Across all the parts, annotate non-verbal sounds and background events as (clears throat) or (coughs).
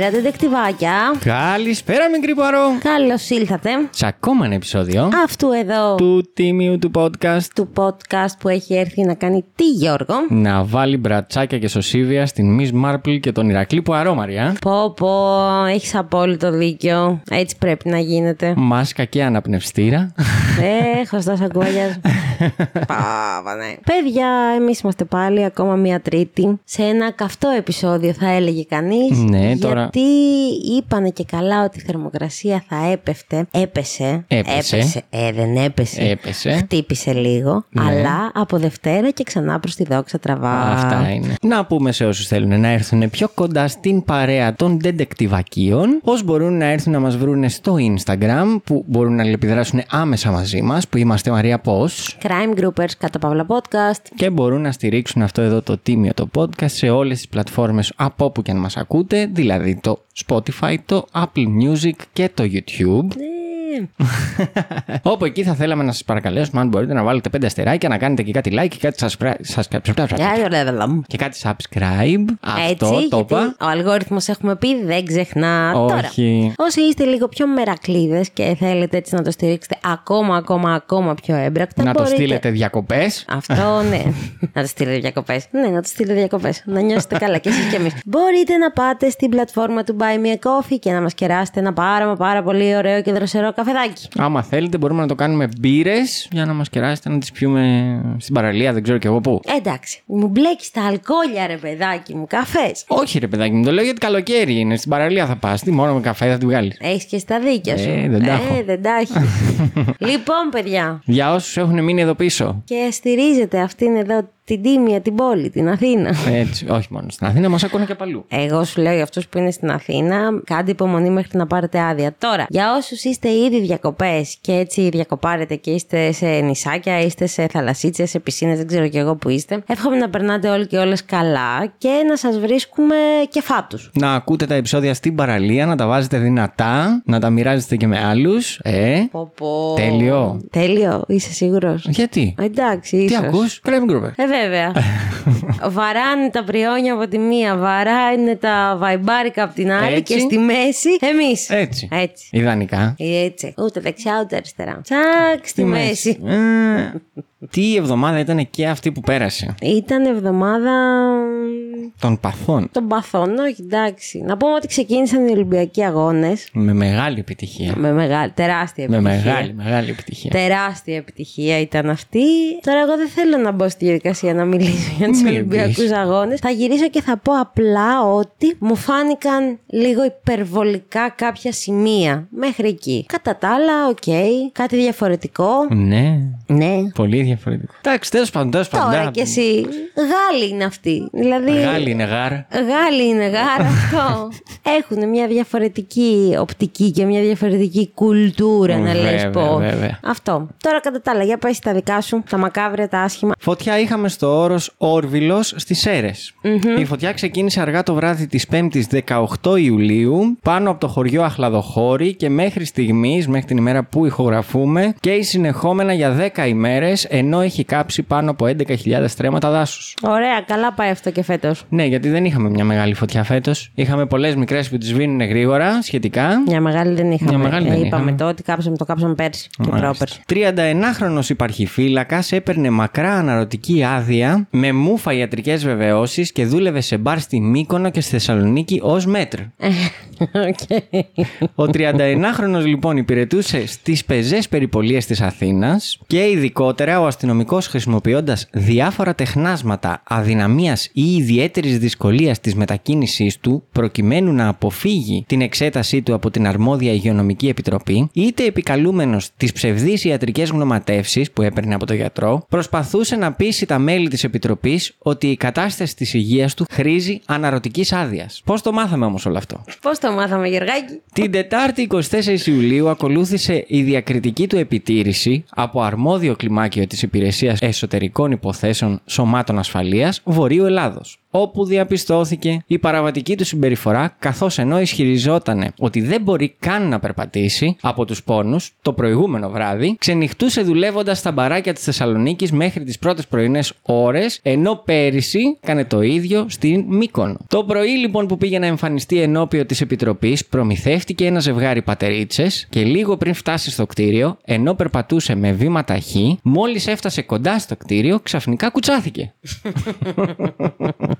Καλησπέρα, τεντεκτιβάκια. Καλησπέρα, μικρή Παρό. Καλώς ήλθατε. Σε ακόμα ένα επεισόδιο Αυτού εδώ του τίμιου του podcast του podcast που έχει έρθει να κάνει τι, Γιώργο; να βάλει μπρατσάκια και σωσίβια στην Miss Marple και τον Ηρακλή που αρόμαρια. Πω πω, έχεις απόλυτο δίκιο. Έτσι πρέπει να γίνεται. Μάσκα και αναπνευστήρα. Έχω στα σαγκόλια. (laughs) Πάβα, ναι. Παιδιά, εμείς είμαστε πάλι ακόμα μία τρίτη. Σε ένα καυτό επεισόδιο θα έλεγε κανείς. Ναι, τώρα- Γιατί είπανε και καλά ότι η θερμοκρασία θα έπεφτε. Έπεσε. Έπεσε. Ε, δεν έπεσε. Έπεσε. Χτύπησε λίγο. Ναι. Αλλά από Δευτέρα και ξανά προς τη δόξα τραβά. Αυτά είναι. Να πούμε σε όσους θέλουν να έρθουν πιο κοντά στην παρέα των ντεντεκτιβακίων πώς μπορούν να έρθουν να μας βρουν στο Instagram που μπορούν να αλληλεπιδράσουν άμεσα μαζί μας που είμαστε Μαρία Πώς Crime Groupers κατά Παύλα Podcast. και μπορούν να στηρίξουν αυτό εδώ το τίμιο το podcast σε όλες τις πλατφόρμες από όπου και αν μας ακούτε, δηλαδή το Spotify, το Apple Music και το YouTube. Ναι. (laughs) Όπου εκεί θα θέλαμε να σας παρακαλέσουμε αν μπορείτε να βάλετε πέντε αστεράκια, να κάνετε και κάτι like και κάτι subscribe. Γεια, Γιώργο. Και κάτι subscribe. Αυτό Έτσι, το γιατί είπα. ο αλγόριθμος έχουμε πει δεν ξεχνά. Όχι. Τώρα, όσοι είστε λίγο πιο μερακλείδες και θέλετε έτσι να το στηρίξετε ακόμα, ακόμα, ακόμα πιο έμπρακτα, Να το μπορείτε... στείλετε διακοπές. Αυτό ναι. (laughs) να το στείλετε διακοπές. Ναι, να το στείλετε διακοπές. Να νιώσετε καλά και εσείς και εμείς. Μπορείτε να πάτε στην πλατφόρμα του Buy Me a Coffee και να μας κεράσετε ένα πάρα μα πάρα πολύ ωραίο και δροσερό καφεδάκι. Άμα θέλετε μπορούμε να το κάνουμε μπύρες για να μας κεράσετε να τις πιούμε στην παραλία, δεν ξέρω κι εγώ πού. Ε, εντάξει. Μου μπλέκεις τα αλκοόλια, ρε παιδάκι μου, καφές. Όχι ρε παιδάκι μου, το λέω γιατί καλοκαίρι είναι. Στην παραλία θα πας, τι μόνο με καφέ θα τη βγάλεις. Έχεις και στα δίκια σου. Ε, δεν τα έχω. Ε, δεν τα έχεις. (laughs) λοιπόν, παιδιά, Για όσους έχουν μείνει εδώ πίσω. και στηρίζετε αυτήν εδώ την τίμια την πόλη, την Αθήνα. Έτσι, όχι μόνο στην Αθήνα, μας ακούνε και παλού. Εγώ σου λέω για αυτούς που είναι στην Αθήνα, κάντε υπομονή μέχρι να πάρετε άδεια. Τώρα, για όσους είστε ήδη διακοπές και έτσι διακοπάρετε και είστε σε νησάκια, είστε σε θαλασσίτσε, σε πισίνες, δεν ξέρω κι εγώ που είστε, εύχομαι να περνάτε όλοι και όλες καλά και να σας βρίσκουμε και φάτου. Να ακούτε τα επεισόδια στην παραλία, να τα βάζετε δυνατά, να τα μοιράζετε και με άλλους. Ε, Τέλειο. Τέλειο, είσαι σίγουρος; γιατί; Εντάξει, Τι ίσως. ακούς, Crime Group. Ε, βέβαια. (laughs) Βαράνε τα πριόνια από τη μία, βαράνε τα βαϊμπάρικα από την άλλη Έτσι. και στη μέση εμείς. Έτσι. Έτσι. Ιδανικά. Έτσι. Ούτε δεξιά ούτε αριστερά. Τσακ στη μέση. Ε, τι εβδομάδα ήταν και αυτή που πέρασε; Ήταν εβδομάδα Των παθών. των παθών, όχι εντάξει. Να πούμε ότι ξεκίνησαν οι Ολυμπιακοί Αγώνες. Με μεγάλη επιτυχία. Με μεγάλη, τεράστια Με επιτυχία. μεγάλη, μεγάλη επιτυχία. Τεράστια επιτυχία ήταν αυτή. Τώρα, εγώ δεν θέλω να μπω στη διαδικασία να μιλήσω για τους Μην Ολυμπιακούς μπεις. Αγώνες. Θα γυρίσω και θα πω απλά ότι μου φάνηκαν λίγο υπερβολικά κάποια σημεία. Μέχρι εκεί. Κατά τα άλλα, οκ. Κάτι διαφορετικό. Ναι, Ναι. πολύ διαφορετικό. Εντάξει, τέλος πάντων, τέλος πάντων. Τώρα να- κι εσύ. Γάλλοι είναι αυτοί. Δηλαδή. Μεγάλη είναι γάρα. Γάλλοι είναι γάρα αυτό. (laughs) Έχουν μια διαφορετική οπτική και μια διαφορετική κουλτούρα να Βέβαια, λες πω. βέβαια. Αυτό. Τώρα κατά τα άλλα, για πάει τα δικά σου, τα μακάβρια, τα άσχημα. Φωτιά είχαμε στο όρος Όρβιλος στις Σέρες. Η φωτιά ξεκίνησε αργά το βράδυ της 5η 18 Ιουλίου πάνω από το χωριό Αχλαδοχώρη και μέχρι στιγμής, μέχρι την ημέρα που ηχογραφούμε, και συνεχόμενα για 10 ημέρες ενώ έχει κάψει πάνω από 11.000 στρέμματα δάσους. Ωραία, καλά πάει αυτό και φέτος. Ναι, γιατί δεν είχαμε μια μεγάλη φωτιά φέτος. Είχαμε πολλές μικρές που τις σβήνουν γρήγορα σχετικά. Μια μεγάλη δεν είχαμε. Μια μεγάλη δεν Ε, είπαμε είχαμε. το ότι κάψαμε, το κάψαμε πέρσι και πρόπερσι. 31χρονο υπαρχιφύλακας έπαιρνε μακρά αναρρωτική άδεια με μούφα ιατρικές βεβαιώσεις και δούλευε σε μπαρ στη Μύκονο και στη Θεσσαλονίκη ως μέτρ. Οκ. Ο 31χρονο λοιπόν υπηρετούσε στις πεζές περιπολίες της Αθήνας και ειδικότερα ο αστυνομικός χρησιμοποιώντας διάφορα τεχνάσματα αδυναμίας ή ιδιαίτερης ιδιαίτερη δυσκολίας της μετακίνησής του, προκειμένου να αποφύγει την εξέτασή του από την αρμόδια υγειονομική επιτροπή, είτε επικαλούμενος τις ψευδείς ιατρικές γνωματεύσεις που έπαιρνε από το γιατρό, προσπαθούσε να πείσει τα μέλη της επιτροπής ότι η κατάσταση της υγείας του χρήζει αναρωτικής άδειας. Πώς το μάθαμε όμως όλο αυτό; Πώς το μάθαμε, Γεργάκη. Την Τετάρτη 24 Ιουλίου ακολούθησε η διακριτική του επιτήρηση από αρμόδιο κλιμάκιο της Υπηρεσίας Εσωτερικών Υποθέσεων Σωμάτων Ασφαλείας Βορείου Ελλάδος όπου διαπιστώθηκε η παραβατική του συμπεριφορά, καθώς ενώ ισχυριζόταν ότι δεν μπορεί καν να περπατήσει από τους πόνους το προηγούμενο βράδυ, ξενυχτούσε δουλεύοντας στα μπαράκια της Θεσσαλονίκης μέχρι τις πρώτες πρωινές ώρες, ενώ πέρυσι έκανε το ίδιο στην Μύκονο. Το πρωί λοιπόν που πήγε να εμφανιστεί ενώπιο της Επιτροπής, προμηθεύτηκε ένα ζευγάρι πατερίτσες και λίγο πριν φτάσει στο κτίριο, ενώ περπατούσε με βήμα ταχύ, μόλις έφτασε κοντά στο κτίριο, ξαφνικά κουτσάθηκε. (laughs) (laughs)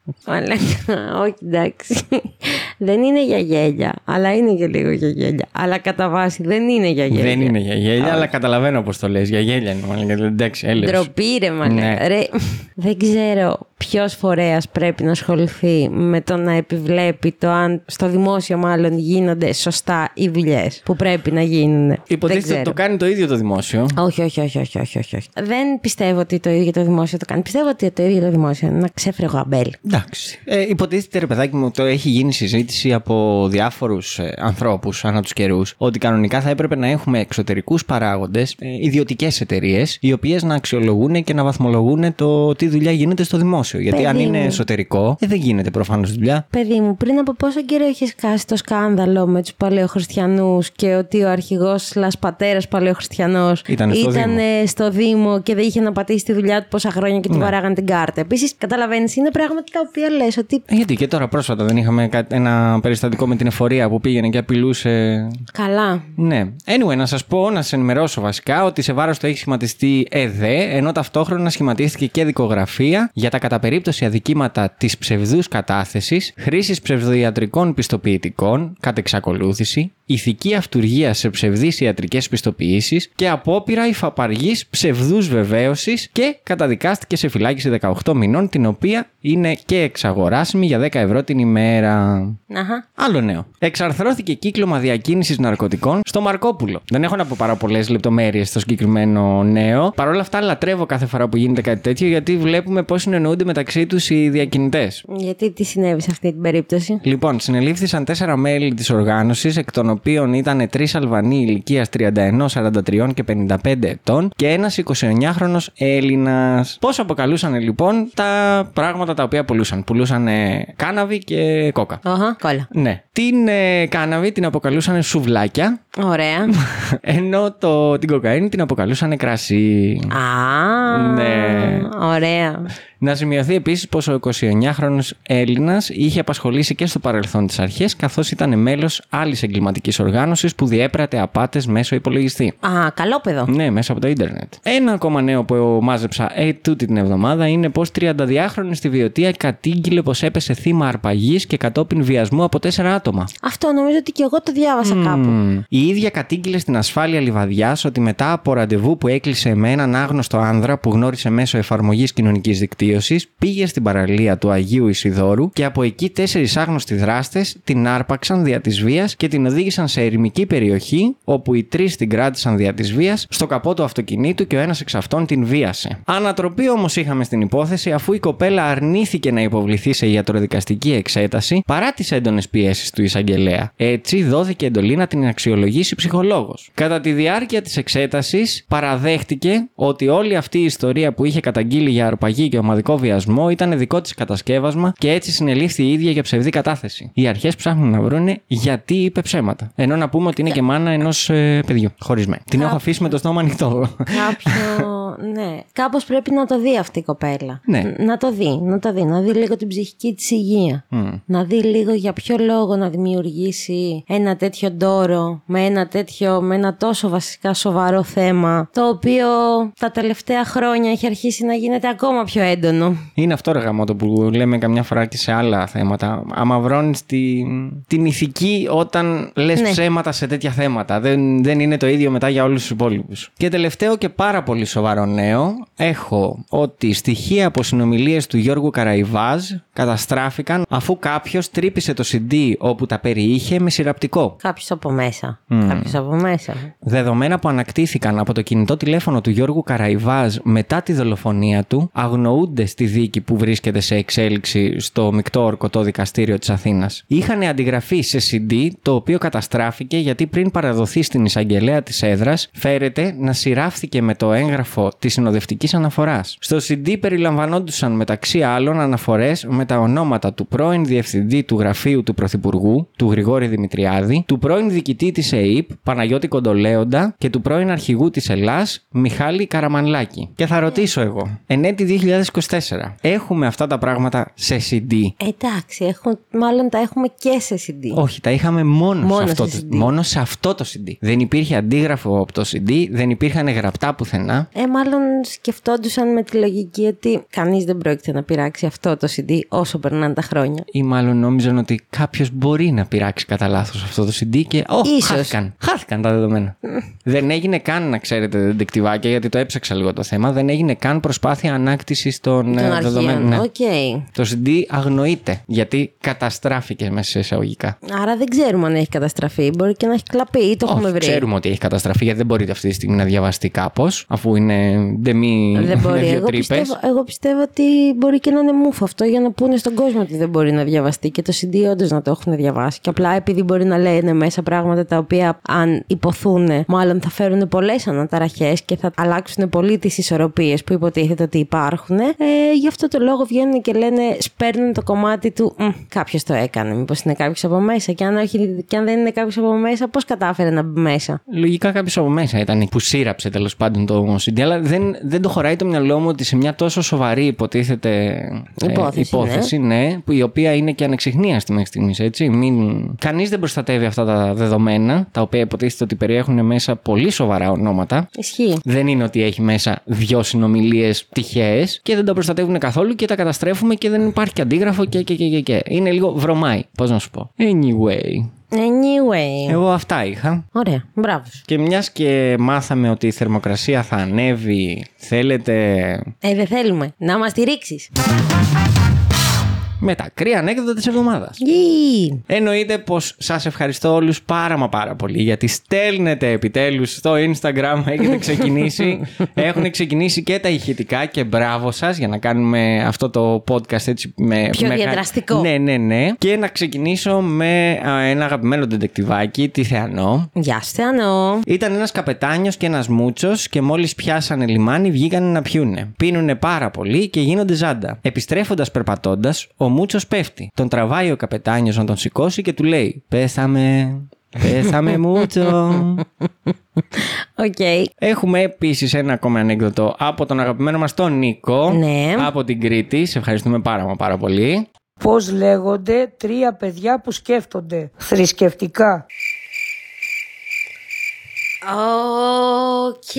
Αλλά όχι εντάξει. Δεν είναι για γέλια, αλλά είναι και λίγο για γέλια. Αλλά κατά βάση δεν είναι για γέλια. Δεν είναι για γέλια, αλλά καταλαβαίνω πώς το λες. Για γέλια είναι μάλλον. Εντάξει, έλεος. Ντροπή ρε μαλάκα. Ναι. Ρε, δεν ξέρω ποιος φορέας πρέπει να ασχοληθεί με το να επιβλέπει το αν στο δημόσιο μάλλον γίνονται σωστά οι δουλειές που πρέπει να γίνουν. Δεν Υποτίθεται ότι ξέρω. το κάνει το ίδιο το δημόσιο. Όχι, όχι, όχι, όχι, όχι, όχι, όχι. Δεν πιστεύω ότι το ίδιο το δημόσιο το κάνει. Πιστεύω ότι το ίδιο το δημόσιο είναι ένα ξέφρεγο αμπέλ. Εντάξει. Ε, υποτίθεται, ρε παιδάκι μου, το έχει γίνει συζήτηση από διάφορους ε, ανθρώπους ανά τους καιρούς ότι κανονικά θα έπρεπε να έχουμε εξωτερικούς παράγοντες, ε, ιδιωτικές εταιρείες, οι οποίες να αξιολογούν και να βαθμολογούν το τι δουλειά γίνεται στο δημόσιο. Γιατί αν Παιδί είναι μου. εσωτερικό, ε, δεν γίνεται προφανώς δουλειά. Παιδί μου, πριν από πόσο καιρό είχε σκάσει το σκάνδαλο με τους παλαιοχριστιανούς και ότι ο αρχηγός σλα πατέρας παλαιοχριστιανός Ήτανε στο ήταν Δήμο. ε, στο Δήμο και δεν είχε να πατήσει τη δουλειά του πόσα χρόνια και του Ναι. βαράγαν την κάρτα. Επίσης, καταλαβαίνεις, είναι πράγματα τα οποία λες ότι. Ε, Γιατί και τώρα πρόσφατα δεν είχαμε κα- ένα περιστατικό με την εφορία που πήγαινε και απειλούσε Καλά. Ναι. Anyway, να σας πω, να σας ενημερώσω βασικά ότι σε βάρος του έχει σχηματιστεί ΕΔΕ, ενώ ταυτόχρονα σχηματίστηκε και δικογραφία για τα κατά περίπτωση αδικήματα της ψευδούς κατάθεσης, χρήσης ψευδοϊατρικών πιστοποιητικών, κατ' εξακολούθηση, ηθική αυτουργία σε ψευδείς ιατρικές πιστοποιήσεις και απόπειρα υφαπαργής ψευδούς βεβαίωσης και καταδικάστηκε σε φυλάκιση 18 μηνών, την οποία είναι και εξαγοράσιμη για 10 ευρώ την ημέρα. Αχα. Άλλο νέο. Εξαρθρώθηκε κύκλωμα διακίνησης ναρκωτικών στο Μαρκόπουλο. Δεν έχω να πω πάρα πολλές λεπτομέρειες στο συγκεκριμένο νέο. Παρ' όλα αυτά, λατρεύω κάθε φορά που γίνεται κάτι τέτοιο γιατί βλέπουμε πώς συνεννοούνται μεταξύ τους οι διακινητές. Γιατί τι συνέβη σε αυτή την περίπτωση; Λοιπόν, συνελήφθησαν τέσσερα μέλη της οργάνωσης, εκ των οποίων ήταν τρεις Αλβανοί ηλικίας 31, 43 και 55 ετών και ένας 29χρονο Έλληνας. Πώς αποκαλούσαν λοιπόν τα πράγματα τα οποία πουλούσαν. Πουλούσαν ε, κάναβη και κόκα. Αχα, κόλλα. Ναι. Την ε, κάναβη την αποκαλούσαν σουβλάκια, Ωραία. (laughs) ενώ το, την κοκαίνη την αποκαλούσαν κρασί. Α, Ναι. ωραία. Να σημειωθεί επίσης πως ο 29χρονο Έλληνας είχε απασχολήσει και στο παρελθόν τις αρχές, καθώς ήταν μέλος άλλης εγκληματικής οργάνωσης που διέπρατε απάτες μέσω υπολογιστή. Α, καλό παιδό. Ναι, μέσα από το ίντερνετ. Ένα ακόμα νέο που μάζεψα ε, τούτη την εβδομάδα είναι πως 32χρονη στη Βιωτία κατήγγειλε πως έπεσε θύμα αρπαγής και κατόπιν βιασμού από τέσσερα άτομα. Αυτό νομίζω ότι και εγώ το διάβασα κάπου. Μμμ. Η ίδια κατήγγειλε στην ασφάλεια λιβαδιάς ότι μετά από ραντεβού που έκλεισε με έναν άγνωστο άνδρα που γνώρισε μέσω εφαρμογής κοινωνικής δικτύωσης, πήγε στην παραλία του Αγίου Ισιδόρου και από εκεί τέσσερις άγνωστοι δράστες την άρπαξαν δια της βίας και την οδήγησαν σε ερημική περιοχή, όπου οι τρεις την κράτησαν δια της βίας στο καπό του αυτοκινήτου και ο ένας εξ αυτών την βίασε. Ανατροπή όμως είχαμε στην υπόθεση αφού η κοπέλα αρνήθηκε να υποβληθεί σε ιατροδικαστική εξέταση παρά τις έντονες πιέσεις του εισαγγελέα. Έτσι δόθηκε εντολή να την αξιολογήσει ψυχολόγος. Κατά τη διάρκεια της εξέτασης παραδέχτηκε ότι όλη αυτή η ιστορία που είχε καταγγείλει για αρπαγή και ομαδικό βιασμό ήταν δικό της κατασκεύασμα και έτσι συνελήφθη η ίδια για ψευδή κατάθεση. Οι αρχές ψάχνουν να βρούνε γιατί είπε ψέματα. Ενώ να πούμε ότι είναι και μάνα ενός παιδιού. Χωρισμένη. Την έχω αφήσει με το στόμα ανοιχτό. Κάποιο. Ναι. Κάπως πρέπει να το δει αυτή η κοπέλα. Ναι. Να το δει, να το δει. Να δει λίγο την ψυχική της υγεία. Να δει λίγο για ποιο λόγο να δημιουργήσει ένα τέτοιο ντόρο με ένα τέτοιο, με ένα τόσο βασικά σοβαρό θέμα. Το οποίο τα τελευταία χρόνια έχει αρχίσει να γίνεται ακόμα πιο έντονο. Είναι αυτό ρε γαμότο που λέμε καμιά φορά και σε άλλα θέματα. Αμαυρώνει την, την ηθική όταν λες Ναι. ψέματα σε τέτοια θέματα. Δεν, δεν είναι το ίδιο μετά για όλους τους υπόλοιπους. Και τελευταίο και πάρα πολύ σοβαρό νέο έχω ότι στοιχεία από συνομιλίες του Γιώργου Καραϊβάζ καταστράφηκαν αφού κάποιος τρύπησε το CD όπου τα περιείχε με σειραπτικό. Κάποιος από μέσα. Κάποιος από μέσα. Δεδομένα που ανακτήθηκαν από το κινητό τηλέφωνο του Γιώργου Καραϊβάζ μετά τη δολοφονία του αγνοούνται στη δίκη που βρίσκεται σε εξέλιξη στο μεικτό ορκωτό δικαστήριο της Αθήνας. Είχαν αντιγραφεί σε CD το οποίο καταστράφηκε γιατί πριν παραδοθεί στην εισαγγελέα της έδρας φέρεται να σειράφθηκε με το έγγραφο της συνοδευτικής αναφοράς. Στο CD περιλαμβανόντουσαν μεταξύ άλλων αναφορές με τα ονόματα του πρώην διευθυντή του γραφείου του Πρωθυπουργού, του Γρηγόρη Δημητριάδη, του πρώην διοικητή της ΕΕΠ, Παναγιώτη Κοντολέοντα και του πρώην αρχηγού της Ελλάς, Μιχάλη Καραμανλάκη. Και θα ρωτήσω εγώ, εν έτη 2024, έχουμε αυτά τα πράγματα σε CD. Εντάξει, έχουν, μάλλον τα έχουμε και σε CD. Όχι, τα είχαμε μόνο, Μόνο σε, αυτό σε το, CD. μόνο σε αυτό το CD. Δεν υπήρχε αντίγραφο από το CD, δεν υπήρχαν γραπτά πουθενά. Ε, μάλλον σκεφτόντουσαν με τη λογική ότι κανείς δεν πρόκειται να πειράξει αυτό το CD όσο περνάνε τα χρόνια. Ή μάλλον νόμιζαν ότι κάποιος μπορεί να πειράξει κατά λάθος αυτό το CD και. Ω, Ίσως. χάθηκαν. Χάθηκαν τα δεδομένα. δεν έγινε καν, να ξέρετε, ντετεκτιβάκια, γιατί το έψαξα λίγο το θέμα. Δεν έγινε καν προσπάθεια ανάκτησης των, ε, Των δεδομένων. αρχείων. ναι. Οκ. Το CD αγνοείται γιατί καταστράφηκε μέσα σε εισαγωγικά. Άρα δεν ξέρουμε αν έχει καταστραφεί. Μπορεί και να έχει κλαπεί ή το έχουμε Όχι, βρει. ξέρουμε ότι έχει καταστραφεί γιατί δεν μπορείτε αυτή τη στιγμή να διαβαστεί κάπως, αφού είναι ντεμή Δεν με (laughs) μπορεί. δύο Εγώ τρύπες. πιστεύω, εγώ πιστεύω ότι μπορεί και να είναι μούφ αυτό για να πούνε στον κόσμο ότι δεν μπορεί να διαβαστεί και το CD όντως να το έχουν διαβάσει. Και απλά επειδή μπορεί να λένε μέσα πράγματα τα οποία αν υποθούν, μάλλον θα φέρουν πολλές αναταραχές και θα αλλάξουν πολύ τις ισορροπίες που υποτίθεται ότι υπάρχουν. Ε, γι' αυτό το λόγο βγαίνουν και λένε, σπέρνουν το κομμάτι του. Κάποιος το έκανε. Μήπως είναι κάποιος από μέσα. Και αν, όχι, και αν δεν είναι κάποιος από μέσα, πώς κατάφερε να μπει μέσα; Λογικά κάποιος από μέσα ήταν που σύραψε τέλος πάντων το CD, αλλά δεν, δεν το χωράει το μυαλό μου ότι σε μια τόσο σοβαρή υποτίθεται ε, Υπόθεση, υπόθεση ναι. που η οποία είναι και ανεξιχνίαστη μέχρι στιγμής. Έτσι. Μην... Κανείς δεν προστατεύει αυτά τα δεδομένα, τα οποία υποτίθεται ότι περιέχουν μέσα πολύ σοβαρά ονόματα. Ισχύει. Δεν είναι ότι έχει μέσα δυο συνομιλίες τυχαίες και δεν τα προστατεύουν καθόλου και τα καταστρέφουμε και δεν υπάρχει και αντίγραφο και, και, και, και, και. Είναι λίγο βρωμάει, πώς να σου πω. Anyway. Anyway. Εγώ αυτά είχα. Ωραία. Μπράβος. σου. Και μιας και μάθαμε ότι η θερμοκρασία θα ανέβει, θέλετε Ε, δεν θέλουμε. Να μας στηρίξει. Με τα κρύα ανέκδοτα της εβδομάδας. Γεια. Εννοείται πως σας ευχαριστώ όλους πάρα μα πάρα πολύ γιατί στέλνετε επιτέλους στο Instagram, (laughs) έχετε ξεκινήσει, (laughs) έχουν ξεκινήσει και τα ηχητικά και μπράβο σας για να κάνουμε αυτό το podcast έτσι με... Πιο με- διαδραστικό. Ναι, ναι, ναι. Και να ξεκινήσω με α, ένα αγαπημένο ντεντεκτιβάκι, τη Θεανό. Γεια σου, Θεανό. Ήταν ένας καπετάνιος και ένας μούτσος και μόλις πιάσανε λιμάνι βγήκανε να πιούνε. Πίνουνε πάρα πολύ και γίνονται ζάντα. Επιστρέφοντας περπατώντας, ο μούτσο πέφτει. Τον τραβάει ο καπετάνιος να τον σηκώσει και του λέει: Πέσαμε. Πέσαμε (laughs) μούτσο. Οκ. Έχουμε επίσης ένα ακόμα ανέκδοτο από τον αγαπημένο μας τον Νίκο. Ναι. Από την Κρήτη. Σε ευχαριστούμε πάρα μα πάρα πολύ. Πώς λέγονται τρία παιδιά που σκέφτονται θρησκευτικά; Οκ.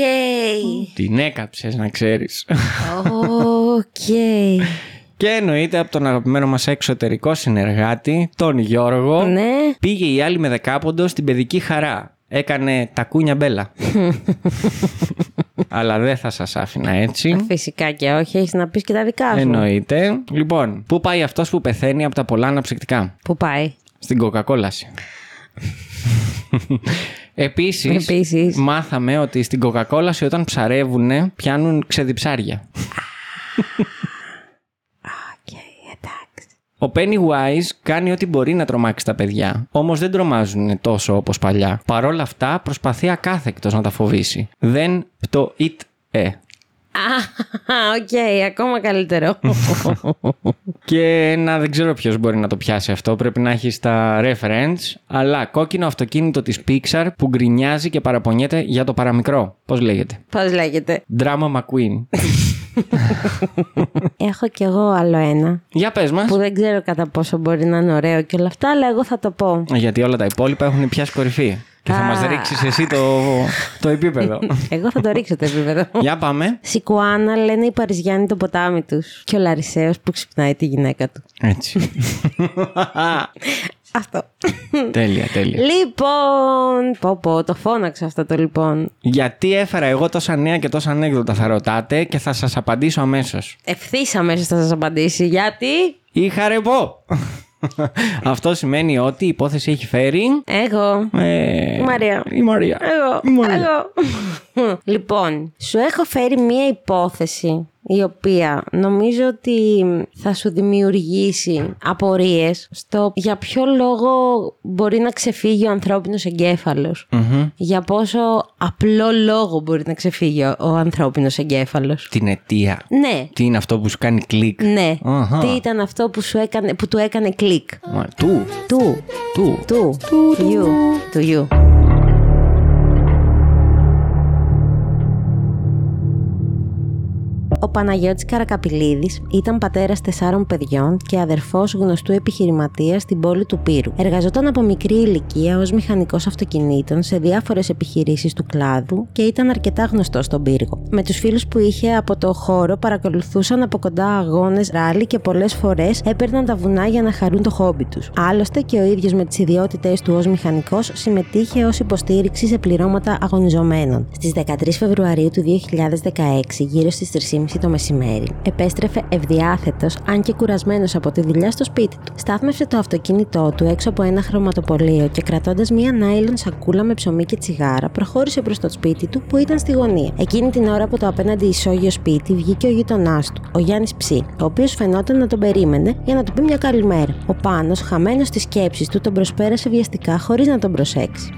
Την έκαψες να ξέρεις. Οκ. Και εννοείται από τον αγαπημένο μας εξωτερικό συνεργάτη, τον Γιώργο. Ναι. Πήγε η άλλη με δεκάποντο στην παιδική χαρά. Έκανε τα κούνια μπέλα. (laughs) Αλλά δεν θα σας άφηνα έτσι. Φυσικά και όχι, έχεις να πεις και τα δικά σου. Εννοείται. Λοιπόν, πού πάει αυτός που πεθαίνει από τα πολλά αναψυκτικά; Πού πάει; Στην κοκακόλαση. (laughs) Επίσης, Επίσης. μάθαμε ότι στην κοκακόλαση όταν ψαρεύουν πιάνουν ξεδιψάρια. (laughs) Οκ, εντάξει. Ο Pennywise κάνει ό,τι μπορεί να τρομάξει τα παιδιά. Όμως δεν τρομάζουν τόσο όπως παλιά. Παρ' όλα αυτά προσπαθεί ακάθεκτος να τα φοβήσει. Δεν πτοείται. Α, οκ, ακόμα καλύτερο. Και ένα δεν ξέρω ποιος μπορεί να το πιάσει αυτό. Πρέπει να έχεις τα reference. Αλλά κόκκινο αυτοκίνητο της Pixar που γκρινιάζει και παραπονιέται για το παραμικρό. Πώς λέγεται; Πώς λέγεται; Drama McQueen. Έχω κι εγώ άλλο ένα. για πες μας. Που δεν ξέρω κατά πόσο μπορεί να είναι ωραίο και όλα αυτά, αλλά εγώ θα το πω. Γιατί όλα τα υπόλοιπα έχουν πιάσει κορυφή. Και θα Α. μας ρίξεις εσύ το, το επίπεδο. (laughs) Εγώ θα το ρίξω το επίπεδο. για πάμε. Σικουάνα λένε οι Παριζιάνοι το ποτάμι τους. Και ο Λαρισαίος που ξυπνάει τη γυναίκα του. Έτσι. (laughs) Αυτό. τέλεια, τέλεια. λοιπόν. Πω, πω, το φώναξα αυτό το λοιπόν. Γιατί έφερα εγώ τόσα νέα και τόσα ανέκδοτα, θα ρωτάτε και θα σας απαντήσω αμέσως. Ευθύς αμέσως θα σας απαντήσει. Γιατί; Είχα ρεπό. Αυτό σημαίνει ότι η υπόθεση έχει φέρει. Εγώ. Ε, Η Μαρία. Η Μαρία. Εγώ. Η Μαρία. Εγώ. (laughs) λοιπόν, σου έχω φέρει μία υπόθεση η οποία νομίζω ότι θα σου δημιουργήσει απορίες στο για ποιο λόγο μπορεί να ξεφύγει ο ανθρώπινος εγκέφαλος. Μμμ. Για πόσο απλό λόγο μπορεί να ξεφύγει ο, ο ανθρώπινος εγκέφαλος. Την αιτία. Ναι, Τι είναι αυτό που σου κάνει κλικ. ναι. Αχα. Τι ήταν αυτό που, σου έκανε, που του έκανε κλικ. Μα, Του. Του, Του. του, του, you, του you. Ο Παναγιώτης Καρακαπηλίδης ήταν πατέρας τεσσάρων παιδιών και αδερφός γνωστού επιχειρηματίας στην πόλη του Πύρου. Εργαζόταν από μικρή ηλικία ως μηχανικός αυτοκινήτων σε διάφορες επιχειρήσεις του κλάδου και ήταν αρκετά γνωστός στον πύργο. Με τους φίλους που είχε από το χώρο παρακολουθούσαν από κοντά αγώνες ράλι και πολλές φορές έπαιρναν τα βουνά για να χαρούν το χόμπι τους. Άλλωστε και ο ίδιος με τις ιδιότητες του ως μηχανικός συμμετείχε ως υποστήριξη σε πληρώματα αγωνιζομένων. Στις 13 Φεβρουαρίου του 2016, γύρω στις 3.30 το μεσημέρι, επέστρεφε ευδιάθετος, αν και κουρασμένος από τη δουλειά στο σπίτι του. Στάθμευσε το αυτοκίνητό του έξω από ένα χρωματοπολείο και κρατώντας μία νάιλον σακούλα με ψωμί και τσιγάρα, προχώρησε προς το σπίτι του που ήταν στη γωνία. Εκείνη την ώρα από το απέναντι ισόγειο σπίτι βγήκε ο γειτονάς του, ο Γιάννης Ψή, ο οποίος φαινόταν να τον περίμενε για να του πει μια καλημέρα. Ο Πάνος, χαμένος στις σκέψεις του, τον προσπέρασε βιαστικά χωρίς να τον προσέξει.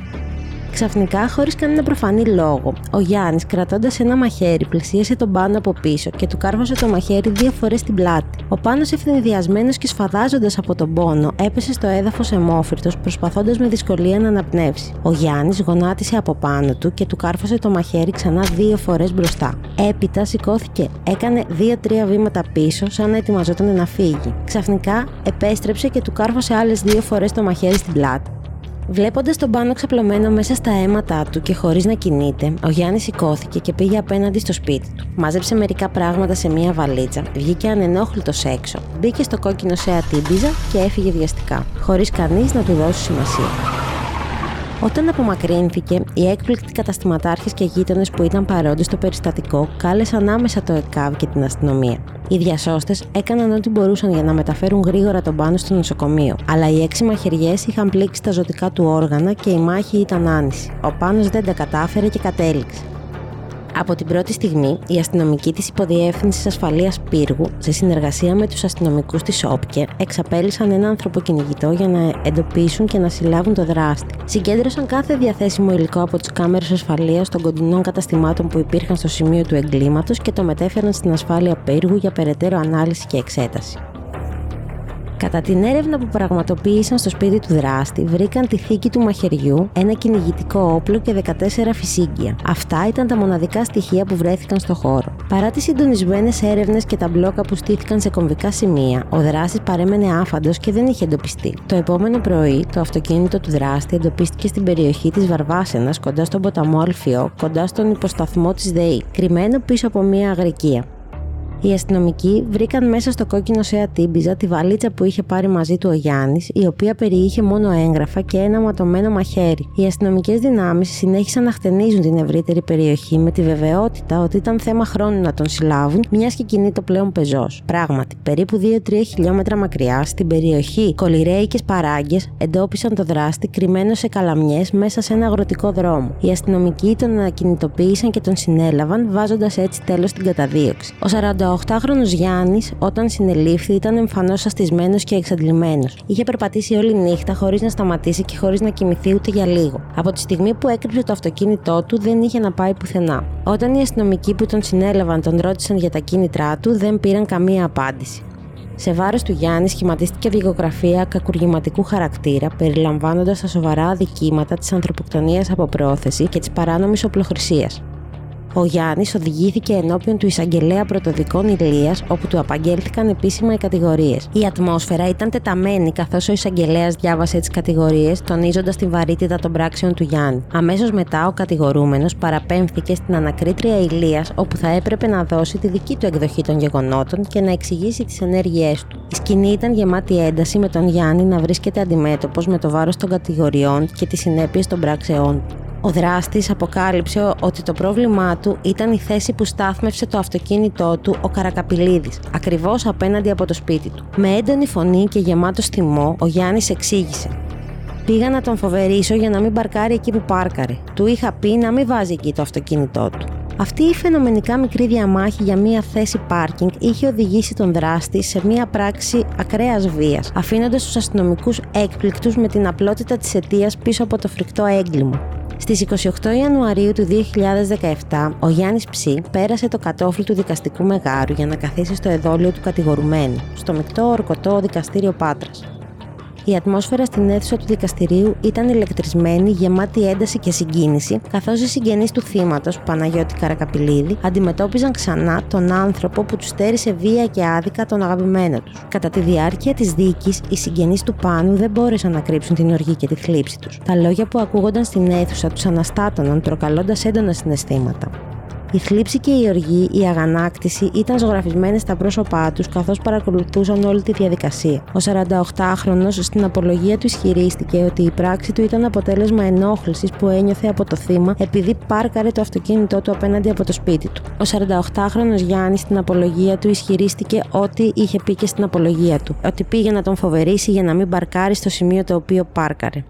Ξαφνικά, χωρίς κανένα προφανή λόγο, ο Γιάννης, κρατώντας ένα μαχαίρι, πλησίασε τον πάνω από πίσω και του κάρβωσε το μαχαίρι δύο φορές στην πλάτη. Ο πάνω ευθυνδιασμένο και σφαδάζοντας από τον πόνο, έπεσε στο έδαφος αιμόφυρτο, προσπαθώντας με δυσκολία να αναπνεύσει. Ο Γιάννης γονάτισε από πάνω του και του κάρφωσε το μαχαίρι ξανά δύο φορές μπροστά. Έπειτα σηκώθηκε, έκανε δύο-τρία βήματα πίσω, σαν να ετοιμαζόταν να φύγει. Ξαφνικά επέστρεψε και του κάρφωσε άλλες δύο φορές το μαχαίρι στην πλάτη. Βλέποντας τον πάνω ξαπλωμένο μέσα στα αίματά του και χωρίς να κινείται, ο Γιάννης σηκώθηκε και πήγε απέναντι στο σπίτι του. Μάζεψε μερικά πράγματα σε μία βαλίτσα, βγήκε ανενόχλητος έξω, μπήκε στο κόκκινο σέα τύμπιζα και έφυγε βιαστικά, χωρίς κανείς να του δώσει σημασία. Όταν απομακρύνθηκε, οι έκπληκτοι καταστηματάρχες και γείτονες που ήταν παρόντες στο περιστατικό κάλεσαν άμεσα το ΕΚΑΒ και την αστυνομία. Οι διασώστες έκαναν ό,τι μπορούσαν για να μεταφέρουν γρήγορα τον πάνω στο νοσοκομείο, αλλά οι έξι μαχαιριές είχαν πλήξει τα ζωτικά του όργανα και η μάχη ήταν άνηση. Ο Πάνος δεν τα κατάφερε και κατέληξε. Από την πρώτη στιγμή, οι αστυνομικοί της Υποδιεύθυνσης Ασφαλείας Πύργου, σε συνεργασία με τους αστυνομικούς της ΟΠΚΕ, εξαπέλυσαν ένα ανθρωποκυνηγητό για να εντοπίσουν και να συλλάβουν το δράστη. Συγκέντρωσαν κάθε διαθέσιμο υλικό από τις κάμερες ασφαλείας των κοντινών καταστημάτων που υπήρχαν στο σημείο του εγκλήματος και το μετέφεραν στην ασφάλεια Πύργου για περαιτέρω ανάλυση και εξέταση. Κατά την έρευνα που πραγματοποίησαν στο σπίτι του δράστη, βρήκαν τη θήκη του μαχαιριού, ένα κυνηγητικό όπλο και 14 φυσίγγια. Αυτά ήταν τα μοναδικά στοιχεία που βρέθηκαν στο χώρο. Παρά τις συντονισμένες έρευνες και τα μπλόκα που στήθηκαν σε κομβικά σημεία, ο δράστης παρέμενε άφαντος και δεν είχε εντοπιστεί. Το επόμενο πρωί, το αυτοκίνητο του δράστη εντοπίστηκε στην περιοχή της Βαρβάσενας, κοντά στον ποταμό Αλφιό, κοντά στον υποσταθμό της ΔΕΗ, κρυμμένο πίσω από μια αγρικία. Οι αστυνομικοί βρήκαν μέσα στο κόκκινο σέα τύμπιζα τη βαλίτσα που είχε πάρει μαζί του ο Γιάννης, η οποία περιείχε μόνο έγγραφα και ένα ματωμένο μαχαίρι. Οι αστυνομικές δυνάμεις συνέχισαν να χτενίζουν την ευρύτερη περιοχή με τη βεβαιότητα ότι ήταν θέμα χρόνου να τον συλλάβουν, μιας και κινείται πλέον πεζός. Πράγματι, περίπου 2-3 χιλιόμετρα μακριά, στην περιοχή Κολυρέικες Παράγκες, εντόπισαν το δράστη κρυμμένο σε καλαμιές μέσα σε ένα αγροτικό δρόμο. Οι αστυνομικοί τον ανακινητοποίησαν και τον συνέλαβαν, βάζοντας έτσι τέλος στην καταδίωξη. Ο 48χρονο Γιάννης, όταν συνελήφθη, ήταν εμφανώς αστισμένος και εξαντλημένος. Είχε περπατήσει όλη νύχτα χωρίς να σταματήσει και χωρίς να κοιμηθεί ούτε για λίγο. Από τη στιγμή που έκρυψε το αυτοκίνητό του, δεν είχε να πάει πουθενά. Όταν οι αστυνομικοί που τον συνέλαβαν τον ρώτησαν για τα κίνητρά του, δεν πήραν καμία απάντηση. Σε βάρος του Γιάννη σχηματίστηκε δικογραφία κακουργηματικού χαρακτήρα, περιλαμβάνοντας τα σοβαρά αδικήματα της ανθρωποκτονίας από πρόθεση και της παράνομης οπλοχρησίας. Ο Γιάννης οδηγήθηκε ενώπιον του εισαγγελέα πρωτοδικών Ηλίας, όπου του απαγγέλθηκαν επίσημα οι κατηγορίες. Η ατμόσφαιρα ήταν τεταμένη καθώς ο εισαγγελέας διάβασε τις κατηγορίες, τονίζοντας την βαρύτητα των πράξεων του Γιάννη. Αμέσως μετά, ο κατηγορούμενος παραπέμφθηκε στην ανακρίτρια Ηλίας, όπου θα έπρεπε να δώσει τη δική του εκδοχή των γεγονότων και να εξηγήσει τις ενέργειές του. Η σκηνή ήταν γεμάτη ένταση με τον Γιάννη να βρίσκεται αντιμέτωπος με το βάρος των κατηγοριών και τις συνέπειες των πράξεών του. Ο δράστης αποκάλυψε ότι το πρόβλημά του ήταν η θέση που στάθμευσε το αυτοκίνητό του ο Καρακαπηλίδης, ακριβώς απέναντι από το σπίτι του. Με έντονη φωνή και γεμάτο θυμό, ο Γιάννης εξήγησε. Πήγα να τον φοβερήσω για να μην παρκάρει εκεί που πάρκαρε. Του είχα πει να μην βάζει εκεί το αυτοκίνητό του. Αυτή η φαινομενικά μικρή διαμάχη για μία θέση πάρκινγκ είχε οδηγήσει τον δράστη σε μία πράξη ακραίας βίας, αφήνοντας τους αστυνομικούς έκπληκτους με την απλότητα της αιτίας πίσω από το φρικτό έγκλημα. Στις 28 Ιανουαρίου του 2017, ο Γιάννης Ψή πέρασε το κατόφλι του δικαστικού μεγάρου για να καθίσει στο εδόλιο του κατηγορουμένου, στο μεικτό ορκωτό δικαστήριο Πάτρας. Η ατμόσφαιρα στην αίθουσα του δικαστηρίου ήταν ηλεκτρισμένη, γεμάτη ένταση και συγκίνηση, καθώς οι συγγενείς του θύματος, Παναγιώτη Καρακαπηλίδη, αντιμετώπιζαν ξανά τον άνθρωπο που τους στέρισε βία και άδικα τον αγαπημένο τους. Κατά τη διάρκεια της δίκης, οι συγγενείς του Πάνου δεν μπόρεσαν να κρύψουν την οργή και τη θλίψη τους. Τα λόγια που ακούγονταν στην αίθουσα τους αναστάτωναν, προκαλώντα έντονα συναισθήματα. Η θλίψη και η οργή, η αγανάκτηση ήταν ζωγραφισμένες στα πρόσωπά τους καθώς παρακολουθούσαν όλη τη διαδικασία. Ο 48χρονο στην απολογία του ισχυρίστηκε ότι η πράξη του ήταν αποτέλεσμα ενόχλησης που ένιωθε από το θύμα επειδή πάρκαρε το αυτοκίνητό του απέναντι από το σπίτι του. Ο 48χρονο Γιάννης στην απολογία του ισχυρίστηκε ότι είχε πει και στην απολογία του, ότι πήγε να τον φοβερήσει για να μην παρκάρει στο σημείο το οποίο πάρκαρε.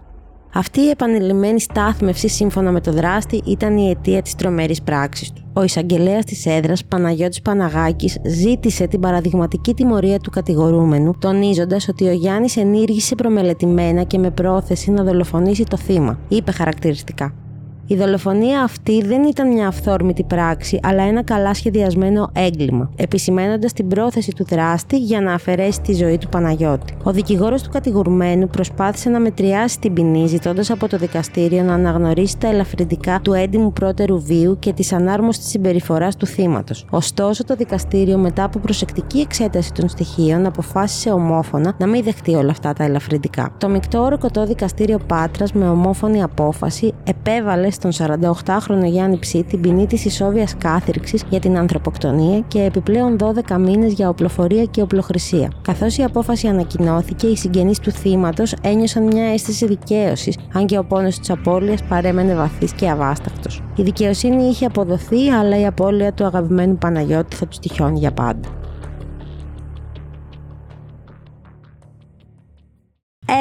Αυτή η επανειλημμένη στάθμευση, σύμφωνα με το δράστη, ήταν η αιτία της τρομερή πράξης του. Ο εισαγγελέας της έδρας, Παναγιώτης Παναγάκης, ζήτησε την παραδειγματική τιμωρία του κατηγορούμενου, τονίζοντας ότι ο Γιάννης ενήργησε προμελετημένα και με πρόθεση να δολοφονήσει το θύμα, είπε χαρακτηριστικά. Η δολοφονία αυτή δεν ήταν μια αυθόρμητη πράξη, αλλά ένα καλά σχεδιασμένο έγκλημα, επισημένοντας την πρόθεση του δράστη για να αφαιρέσει τη ζωή του Παναγιώτη. Ο δικηγόρος του κατηγορουμένου προσπάθησε να μετριάσει την ποινή, ζητώντας από το δικαστήριο να αναγνωρίσει τα ελαφρυντικά του έντιμου πρώτερου βίου και της ανάρμοστη συμπεριφοράς του θύματος. Ωστόσο, το δικαστήριο, μετά από προσεκτική εξέταση των στοιχείων, αποφάσισε ομόφωνα να μην δεχτεί όλα αυτά τα ελαφρυντικά. Το μεικτό ορκωτό δικαστήριο Πάτρας, με ομόφωνη απόφαση, επέβαλε στον 48χρονο Γιάννη Ψή την ποινή της ισόβιας κάθριξης για την ανθρωποκτονία και επιπλέον 12 μήνες για οπλοφορία και οπλοχρησία. Καθώς η απόφαση ανακοινώθηκε, οι συγγενείς του θύματος ένιωσαν μια αίσθηση δικαίωσης, αν και ο πόνος της απώλειας παρέμενε βαθύς και αβάσταχτος. Η δικαιοσύνη είχε αποδοθεί, αλλά η απώλεια του αγαπημένου Παναγιώτη θα τους τυχιώνει για πάντα.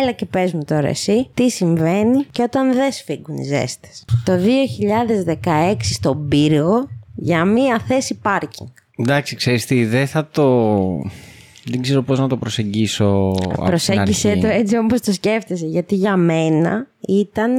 Έλα και πες μου τώρα εσύ τι συμβαίνει και όταν δεν σφίγγουν οι ζέστες. Το 2016 στον πύργο για μία θέση πάρκινγκ. Εντάξει, ξέρεις τι, δεν θα το... Δεν ξέρω πώς να το προσεγγίσω από Προσέγγισε την αρχή. το έτσι όπως το σκέφτεσαι, γιατί για μένα ήταν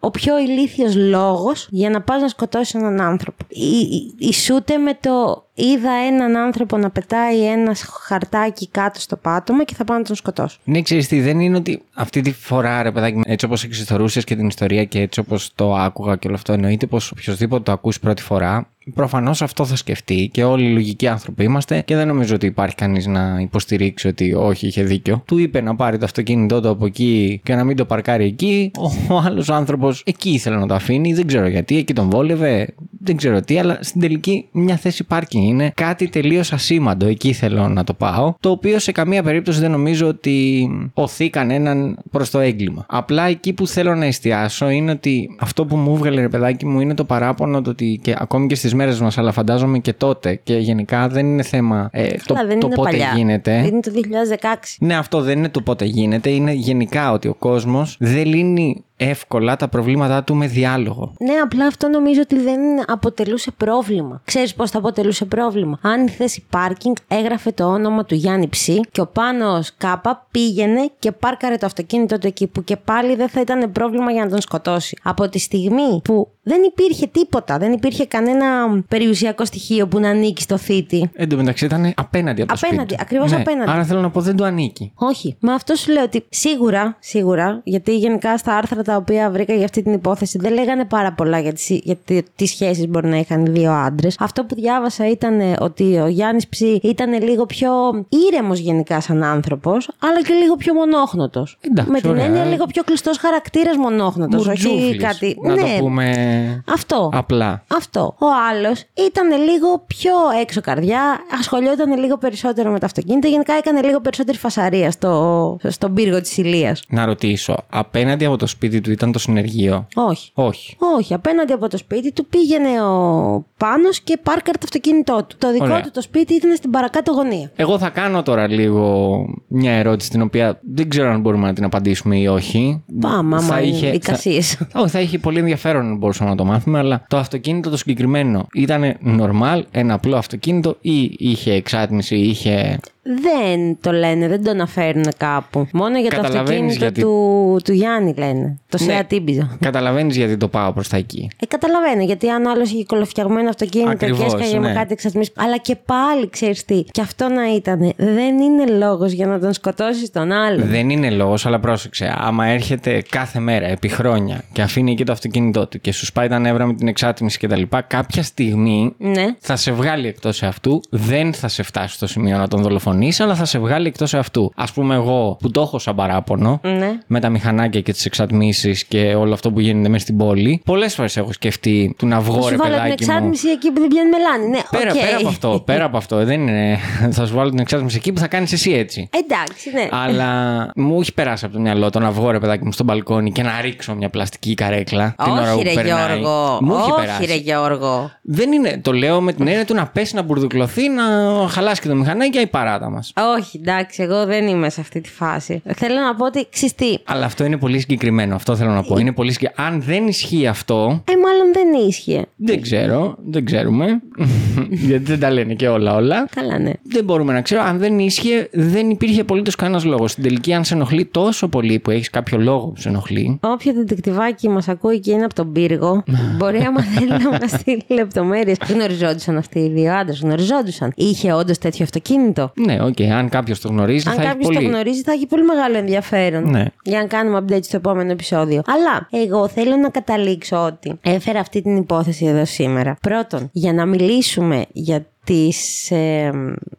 ο πιο ηλίθιος λόγος για να πας να σκοτώσεις έναν άνθρωπο. Ι- Ισούται με το είδα έναν άνθρωπο να πετάει ένα χαρτάκι κάτω στο πάτωμα και θα πάω να τον σκοτώσω. Ναι, ξέρεις τι, δεν είναι ότι αυτή τη φορά, ρε παιδάκι, έτσι όπως εξιστορούσες και την ιστορία και έτσι όπως το άκουγα και όλο αυτό, εννοείται πως οποιοδήποτε το ακούσει πρώτη φορά, προφανώς αυτό θα σκεφτεί και όλοι οι λογικοί άνθρωποι είμαστε και δεν νομίζω ότι υπάρχει κανείς να υποστηρίξει ότι όχι, είχε δίκιο. Του είπε να πάρει το αυτοκίνητό του από εκεί και να μην το παρκάρει εκεί. Ο άλλος άνθρωπος εκεί ήθελε να το αφήνει, δεν ξέρω γιατί, εκεί τον βόλευε, δεν ξέρω τι, αλλά στην τελική μια θέση πάρκινγκ είναι κάτι τελείως ασήμαντο. Εκεί θέλω να το πάω. Το οποίο σε καμία περίπτωση δεν νομίζω ότι οθεί κανέναν προς το έγκλημα. Απλά εκεί που θέλω να εστιάσω είναι ότι αυτό που μου έβγαλε ρε παιδάκι μου είναι το παράπονο το ότι και ακόμη και στις μέρες μας, αλλά φαντάζομαι και τότε και γενικά δεν είναι θέμα ε, το, Καλά, δεν το είναι πότε παλιά. γίνεται. Είναι το 2016. Ναι, αυτό δεν είναι το πότε γίνεται. Είναι γενικά ότι ο κόσμος δεν λύνει εύκολα τα προβλήματά του με διάλογο. Ναι, απλά αυτό νομίζω ότι δεν αποτελούσε πρόβλημα. Ξέρεις πώς θα αποτελούσε πρόβλημα; Αν η θέση πάρκινγκ έγραφε το όνομα του Γιάννη Ψή και ο πάνω Κάπα πήγαινε και πάρκαρε το αυτοκίνητο του εκεί, που και πάλι δεν θα ήταν πρόβλημα για να τον σκοτώσει. Από τη στιγμή που δεν υπήρχε τίποτα, δεν υπήρχε κανένα περιουσιακό στοιχείο που να ανήκει στο θήτη. Εν τω μεταξύ ήταν απέναντι από το Απέναντι, σπίτι. του. ακριβώς Ναι, απέναντι. Άρα θέλω να πω δεν του ανήκει. Όχι. Μα αυτό σου λέω ότι σίγουρα, σίγουρα, γιατί γενικά στα άρθρα τα οποία βρήκα για αυτή την υπόθεση δεν λέγανε πάρα πολλά για τις για τις σχέσεις μπορεί να είχαν οι δύο άντρες. Αυτό που διάβασα ήταν ότι ο Γιάννης Ψή ήταν λίγο πιο ήρεμος γενικά σαν άνθρωπος, αλλά και λίγο πιο μονόχνοτος. Εντάξει, Με την ωραία. έννοια λίγο πιο κλειστός χαρακτήρας μονόχνοτος. Όχι Μουρτζούφλης, κάτι. Να ναι, το πούμε αυτό. απλά. Αυτό. Ο άλλος ήταν λίγο πιο έξω καρδιά, ασχολιόταν λίγο περισσότερο με τα αυτοκίνητα. Γενικά έκανε λίγο περισσότερη φασαρία στο, στον πύργο της ηλίας. Να ρωτήσω, απέναντι από το σπίτι του ήταν το συνεργείο. Όχι. Όχι. Όχι, απέναντι από το σπίτι του πήγαινε ο Πάνος και πάρκαρε το αυτοκίνητό του. Το δικό Ωραία. του το σπίτι ήταν στην παρακάτω γωνία. Εγώ θα κάνω τώρα λίγο μια ερώτηση την οποία δεν ξέρω αν μπορούμε να την απαντήσουμε ή όχι. Πάμε, άμα Θα είναι είχε- εικασίες. θα- (laughs) Όχι, θα είχε πολύ ενδιαφέρον αν μπορούσαμε να το μάθουμε, αλλά το αυτοκίνητο το συγκεκριμένο ήταν normal, ένα απλό αυτοκίνητο ή είχε εξάτμιση, είχε. Δεν το λένε, δεν το αναφέρουν κάπου. Μόνο για το Καταλαβαίνεις αυτοκίνητο γιατί- του, του Γιάννη λένε. Το Ναι. Seat Ibiza. Καταλαβαίνεις γιατί το πάω προς τα εκεί. Ε, καταλαβαίνω, γιατί αν άλλος είχε κολοφτιαγμένο αυτοκίνητο Ακριβώς, και έσκαγε με ναι. κάτι εξατμίσει. Αλλά και πάλι ξέρεις τι, και αυτό να ήταν. Δεν είναι λόγος για να τον σκοτώσεις τον άλλον. Δεν είναι λόγος, αλλά πρόσεξε. Άμα έρχεται κάθε μέρα, επί χρόνια, και αφήνει εκεί το αυτοκίνητό του και σου σπάει τα νεύρα με την εξάτμιση κτλ., κάποια στιγμή Ναι. θα σε βγάλει εκτός αυτού. Δεν θα σε φτάσει στο σημείο να τον δολοφονήσει, αλλά θα σε βγάλει εκτός αυτού. Α πούμε, εγώ που το έχω σαν παράπονο Ναι. με τα μηχανάκια και τις εξατμίσεις και όλο αυτό που γίνεται μέσα στην πόλη, πολλές φορές έχω σκεφτεί του να βγω Σου ρε βάλω την παιδάκι μου. εξάτμιση εκεί που δεν πιάνει μελάνη. Ναι, Πέρα, οκ. πέρα από αυτό, (laughs) πέρα από αυτό. Δεν είναι. (laughs) θα σου βάλω την εξάτμιση εκεί που θα κάνεις εσύ έτσι. Εντάξει, ναι. Αλλά μου έχει περάσει από το μυαλό το να βγω ρε παιδάκι μου στο μπαλκόνι και να ρίξω μια πλαστική καρέκλα την ώρα Όχι, που ρε περνάει. Γιώργο. Μου έχει Όχι, περάσει. ρε Γιώργο. Δεν είναι, το λέω με την έννοια του να πέσει, να μπουρδουκλωθεί, να χαλάσει και το μηχανάκι και η παράτα μας. Όχι, εντάξει, εγώ δεν είμαι σε αυτή τη φάση. Θέλω να πω ότι ξυστή. Αλλά αυτό είναι πολύ συγκεκριμένο. Αυτό θέλω να πω. Είναι πολύ συγκεκριμένο. Αν δεν ισχύει αυτό, Ε, μάλλον δεν ίσχυε. δεν ξέρω, δεν ξέρουμε. (laughs) Γιατί δεν τα λένε και όλα όλα. Καλά, ναι. Δεν μπορούμε να ξέρω. Αν δεν ίσχυε, δεν υπήρχε απολύτως κανένας λόγος. Στην τελική, αν σε ενοχλεί τόσο πολύ που έχεις κάποιο λόγο που σε ενοχλεί. Όποιο διτεκτιβάκι μας ακούει και είναι από τον πύργο, μπορεί άμα θέλει να μας στείλει λεπτομέρειες. Γνωριζόντουσαν αυτοί οι δύο άντρες, γνωριζόντουσαν. Είχε όντως τέτοιο αυτοκίνητο; Ναι, οκ, αν κάποιος το γνωρίζει, Αν θα έχει κάποιος πολύ. το γνωρίζει, θα έχει πολύ μεγάλο ενδιαφέρον. Ναι. Για να κάνουμε update στο επόμενο επεισόδιο. Αλλά εγώ θέλω να καταλήξω ότι έφερα αυτή την υπόθεση εδώ σήμερα. Πρώτον, για να μιλήσουμε για τις ε,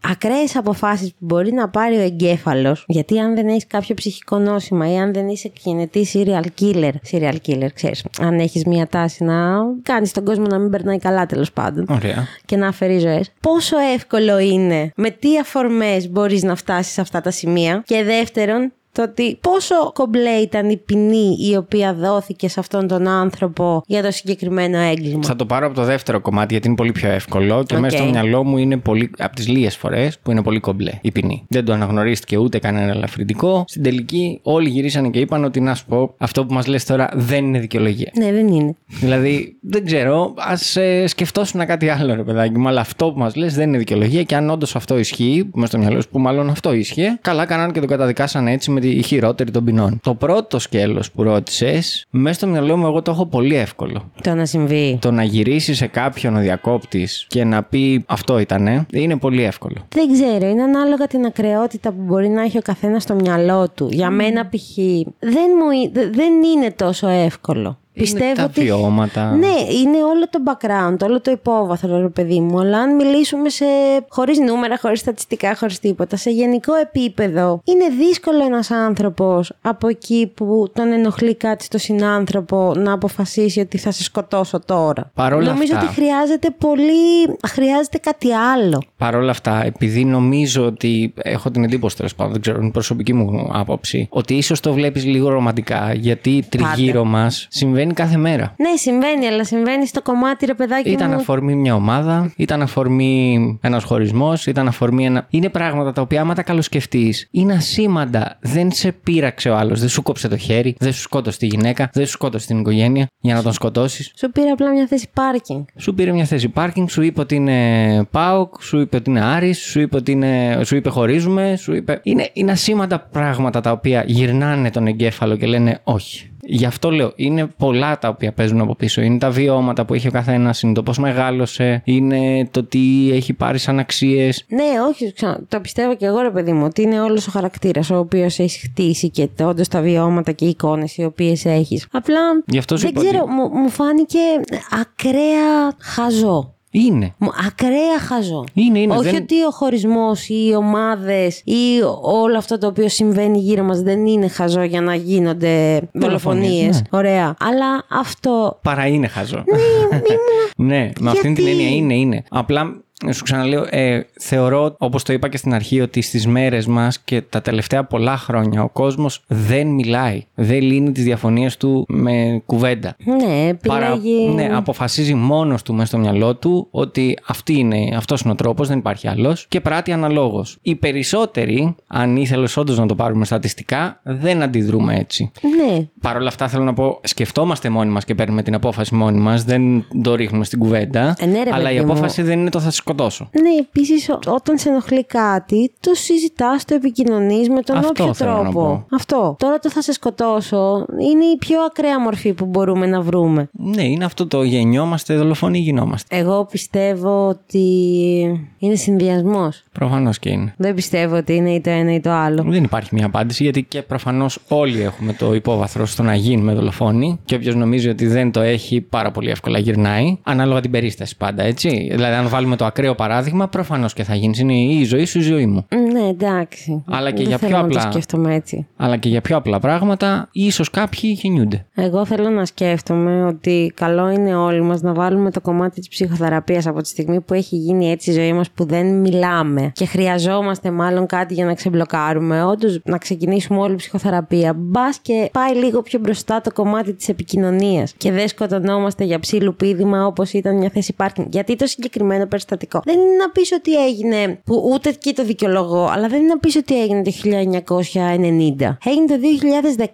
ακραίες αποφάσεις που μπορεί να πάρει ο εγκέφαλος γιατί αν δεν έχεις κάποιο ψυχικό νόσημα ή αν δεν είσαι κινητή serial killer serial killer ξέρεις αν έχεις μια τάση να κάνεις τον κόσμο να μην περνάει καλά τέλος πάντων Ωραία. και να αφαιρεί ζωές. Πόσο εύκολο είναι, με τι αφορμές μπορείς να φτάσεις σε αυτά τα σημεία. Και δεύτερον, το ότι πόσο κομπλέ ήταν η ποινή η οποία δόθηκε σε αυτόν τον άνθρωπο για το συγκεκριμένο έγκλημα. Θα το πάρω από το δεύτερο κομμάτι γιατί είναι πολύ πιο εύκολο και Οκ. μέσα στο μυαλό μου είναι πολύ, από τις λίγες φορές που είναι πολύ κομπλέ η ποινή. Δεν του αναγνωρίστηκε ούτε κανένα ελαφρυντικό. Στην τελική, όλοι γυρίσανε και είπαν ότι να σου πω, αυτό που μας λες τώρα δεν είναι δικαιολογία. Ναι, δεν είναι. Δηλαδή, δεν ξέρω, ας ε, σκεφτόσουν κάτι άλλο, ρε παιδάκι μου, αλλά αυτό που μας λες δεν είναι δικαιολογία και αν όντως αυτό ισχύει, που μέσα στο μυαλό σου που μάλλον αυτό ίσχυε, καλά κάνανε και τον καταδικάσαν έτσι με τη χειρότερη των ποινών. Το πρώτο σκέλος που ρώτησες, μέσα στο μυαλό μου εγώ το έχω πολύ εύκολο. Το να συμβεί. Το να γυρίσεις σε κάποιον ο διακόπτης και να πει αυτό ήτανε, είναι πολύ εύκολο. Δεν ξέρω, είναι ανάλογα την ακρεότητα που μπορεί να έχει ο καθένας στο μυαλό του. Για μένα, π.χ., δεν, μου, εί- δε- δεν είναι τόσο εύκολο. Πιστεύω τα ότι. βιώματα. Ναι, είναι όλο το background, όλο το υπόβαθρο, ρε παιδί μου. Αλλά αν μιλήσουμε σε. χωρίς νούμερα, χωρίς στατιστικά, χωρίς τίποτα, σε γενικό επίπεδο, είναι δύσκολο ένας άνθρωπος από εκεί που τον ενοχλεί κάτι στο συνάνθρωπο να αποφασίσει ότι θα σε σκοτώσω τώρα. Παρ' όλα Νομίζω αυτά- ότι χρειάζεται πολύ. χρειάζεται κάτι άλλο. Παρ' όλα αυτά, επειδή νομίζω ότι έχω την εντύπωση τέλος πάντων, δεν ξέρω, είναι η προσωπική μου άποψη, ότι ίσως το βλέπεις λίγο ρομαντικά, γιατί τριγύρω μας συμβαίνει κάθε μέρα. Ναι, συμβαίνει, αλλά συμβαίνει στο κομμάτι, ρε παιδάκι Ήταν μου. αφορμή μια ομάδα, ήταν αφορμή ένας χωρισμός, ήταν αφορμή ένα. Είναι πράγματα τα οποία, άμα τα καλοσκεφτείς, είναι ασήμαντα. Δεν σε πείραξε ο άλλος, δεν σου κόψε το χέρι, δεν σου σκότωσε τη γυναίκα, δεν σου σκότωσε την οικογένεια για να τον σκοτώσεις. Σου πήρε απλά μια θέση πάρκινγκ. Σου πήρε μια θέση πάρκινγκ, σου είπε ότι είναι ΠΑΟΚ, σου είπε ότι είναι Άρης, σου είπε ότι είναι, σου είπε χωρίζουμε, σου είπε. Είναι, είναι ασήμαντα πράγματα τα οποία γυρνάνε τον εγκέφαλο και λένε όχι. Γι' αυτό λέω, είναι πολλά τα οποία παίζουν από πίσω. Είναι τα βιώματα που έχει ο καθένας, είναι το πώς μεγάλωσε, είναι το τι έχει πάρει σαν αξίες. Ναι, όχι, ξανά, το πιστεύω και εγώ ρε παιδί μου, ότι είναι όλος ο χαρακτήρας ο οποίος έχει χτίσει και όντως τα βιώματα και οι εικόνες οι οποίες έχεις. Απλά Γι' αυτό σου δεν είπα ότι- ξέρω, μου, μου φάνηκε ακραία χαζό. Είναι. Μου- Ακραία χαζό. Είναι, είναι, Όχι δεν- ότι ο χωρισμός ή οι ομάδες ή όλο αυτό το οποίο συμβαίνει γύρω μας δεν είναι χαζό για να γίνονται δολοφονίες. ναι. Ωραία. Αλλά αυτό. Παρά είναι χαζό. (laughs) ναι, με αυτήν την Γιατί; έννοια είναι, είναι. Απλά σου ξαναλέω, ε, θεωρώ, όπως το είπα και στην αρχή, ότι στις μέρες μας και τα τελευταία πολλά χρόνια ο κόσμος δεν μιλάει. Δεν λύνει τις διαφωνίες του με κουβέντα. Ναι, Παρα- επιλέγει. ναι, αποφασίζει μόνος του μέσα στο μυαλό του ότι αυτή είναι, αυτός είναι ο τρόπος, δεν υπάρχει άλλος και πράττει αναλόγως. Οι περισσότεροι, αν ήθελε όντω να το πάρουμε στατιστικά, δεν αντιδρούμε έτσι. Ναι. Παρ' όλα αυτά θέλω να πω, σκεφτόμαστε μόνοι μας και παίρνουμε την απόφαση μόνοι μας. Δεν το ρίχνουμε στην κουβέντα. Ε, ναι, ρε, αλλά η παιδί μου. απόφαση δεν είναι το θα σε σκοτώσω. Ναι, επίσης όταν σε ενοχλεί κάτι, το συζητάς, το επικοινωνείς με τον Αυτό όποιο θέλω να τρόπο. πω. Αυτό. Τώρα το θα σε σκοτώσω είναι η πιο ακραία μορφή που μπορούμε να βρούμε. Ναι, είναι αυτό το γεννιόμαστε, δολοφόνοι γινόμαστε. Εγώ πιστεύω ότι είναι συνδυασμός. Προφανώς και είναι. Δεν πιστεύω ότι είναι ή το ένα ή το άλλο. Δεν υπάρχει μια απάντηση γιατί και προφανώς όλοι έχουμε το υπόβαθρο στο να γίνουμε δολοφόνοι. Και όποιος νομίζει ότι δεν το έχει, πάρα πολύ εύκολα γυρνάει. Ανάλογα την περίσταση πάντα, έτσι. Δηλαδή, αν βάλουμε το ακραίο παράδειγμα, προφανώς και θα γίνεις. Είναι η ζωή σου, η ζωή μου. Ναι, εντάξει. Αλλά και Δεν για θέλω πιο να το απλά. σκέφτομαι έτσι. Αλλά και για πιο απλά πράγματα, ίσως κάποιοι γεννιούνται. Εγώ θέλω να σκέφτομαι ότι καλό είναι όλοι μας να βάλουμε το κομμάτι της ψυχοθεραπείας από τη στιγμή που έχει γίνει έτσι η ζωή μας που δεν μιλάμε και χρειαζόμαστε μάλλον κάτι για να ξεμπλοκάρουμε. Όντως να ξεκινήσουμε όλη η ψυχοθεραπεία. Μπας και πάει λίγο πιο μπροστά το κομμάτι της επικοινωνίας και δεν σκοτωνόμαστε για ψήλου πίδημα όπως ήταν μια θέση πάρκινγκ. Γιατί το συγκεκριμένο περιστατικό δεν είναι να πεις ότι έγινε, που ούτε εκεί το δικαιολογώ, αλλά δεν είναι να πεις ότι έγινε το 1990. Έγινε το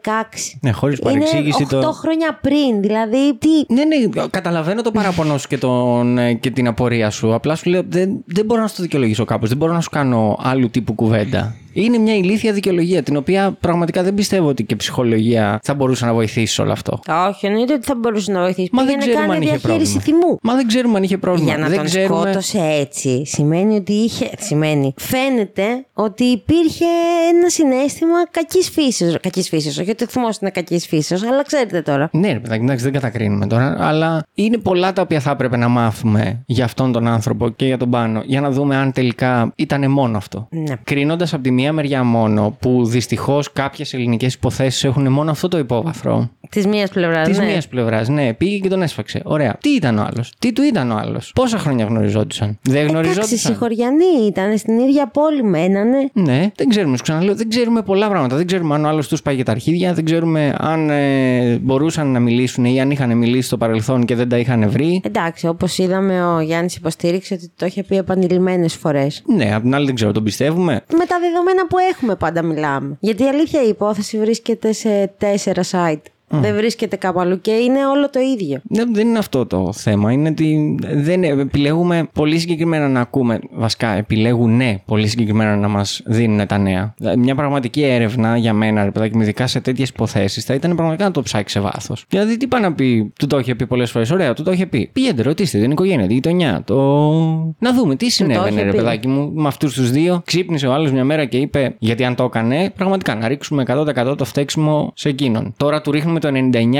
2016. Ναι, χωρίς παρεξήγηση Είναι 8 το. χρόνια πριν. Δηλαδή, τι. Ναι, ναι, καταλαβαίνω το παραπονός σου και, τον, ε, και την απορία σου. Απλά σου λέω δεν, δεν μπορώ να σου το δικαιολογήσω κάπως. Δεν μπορώ να σου κάνω άλλου τύπου κουβέντα. Είναι μια ηλίθια δικαιολογία, την οποία πραγματικά δεν πιστεύω ότι και ψυχολογία θα μπορούσε να βοηθήσει σε όλο αυτό. Όχι, εννοείται ότι θα μπορούσε να βοηθήσει. Μα δεν Πήγαινε ξέρουμε αν κάνει είχε διαχείριση πρόβλημα. θυμού. Μα δεν ξέρουμε αν είχε πρόβλημα. Για να δεν τον ξέρουμε... σκότωσε έτσι, σημαίνει ότι είχε. Σημαίνει. Φαίνεται ότι υπήρχε ένα συνέστημα κακής φύσεως. Κακής φύσεως. Όχι ότι ο θυμός είναι κακής φύσεως, αλλά ξέρετε τώρα. Ναι, ρε παιδάκι, εντάξει, δεν κατακρίνουμε τώρα, αλλά είναι πολλά τα οποία θα έπρεπε να μάθουμε για αυτόν τον άνθρωπο και για τον πάνω, για να δούμε αν τελικά ήταν μόνο αυτό. Ναι. Κρίνοντας από τη μία μεριά μόνο, που δυστυχώς κάποιες ελληνικές υποθέσεις έχουν μόνο αυτό το υπόβαθρο. Της μίας πλευράς. Της ναι. μίας πλευράς, ναι, πήγε και τον έσφαξε. Ωραία. Τι ήταν ο άλλος, τι του ήταν ο άλλος, πόσα χρόνια γνωριζόντουσαν; Δεν Εντάξει, γνωριζόντουσαν; συγχωριανοί ήταν στην ίδια πόλη, μένανε. Ναι, δεν ξέρουμε. Σου ξαναλέω, δεν ξέρουμε πολλά πράγματα. Δεν ξέρουμε αν ο άλλος τους πάει για τα αρχίδια, δεν ξέρουμε αν ε, μπορούσαν να μιλήσουν ή αν είχαν μιλήσει στο παρελθόν και δεν τα είχαν βρει. Εντάξει, όπως είδαμε, ο Γιάννης υποστήριξε ότι το είχε πει επανειλημμένες φορές. Ναι, απ' την άλλη δεν ξέρω, τον πιστεύουμε; Με τα δεδομένα που έχουμε πάντα μιλάμε. Γιατί η αλήθεια η υπόθεση βρίσκεται σε τέσσερα site. Δεν βρίσκεται κάπου αλλού και είναι όλο το ίδιο. Ναι, δεν είναι αυτό το θέμα. Είναι ότι δεν επιλέγουμε πολύ συγκεκριμένα να ακούμε. Βασικά, επιλέγουν ναι, πολύ συγκεκριμένα να μας δίνουν τα νέα. Δηλαδή, Μια πραγματική έρευνα για μένα, ρε παιδάκι, μου, ειδικά σε τέτοιες υποθέσεις, θα ήταν πραγματικά να το ψάξει σε βάθος. Δηλαδή, τι πάει να πει, του το είχε πει πολλές φορές. Ωραία, του το είχε πει. Πηγαίνετε, ρωτήστε την οικογένεια, τη γειτονιά. Το... Να δούμε τι συνέβαινε, είχε ρε πει. παιδάκι μου, με αυτούς τους δύο. Ξύπνησε ο άλλος μια μέρα και είπε, γιατί αν το έκανε, πραγματικά να ρίξουμε 100% το φταίξιμο σε εκείνον. Τώρα του ρίχνουμε το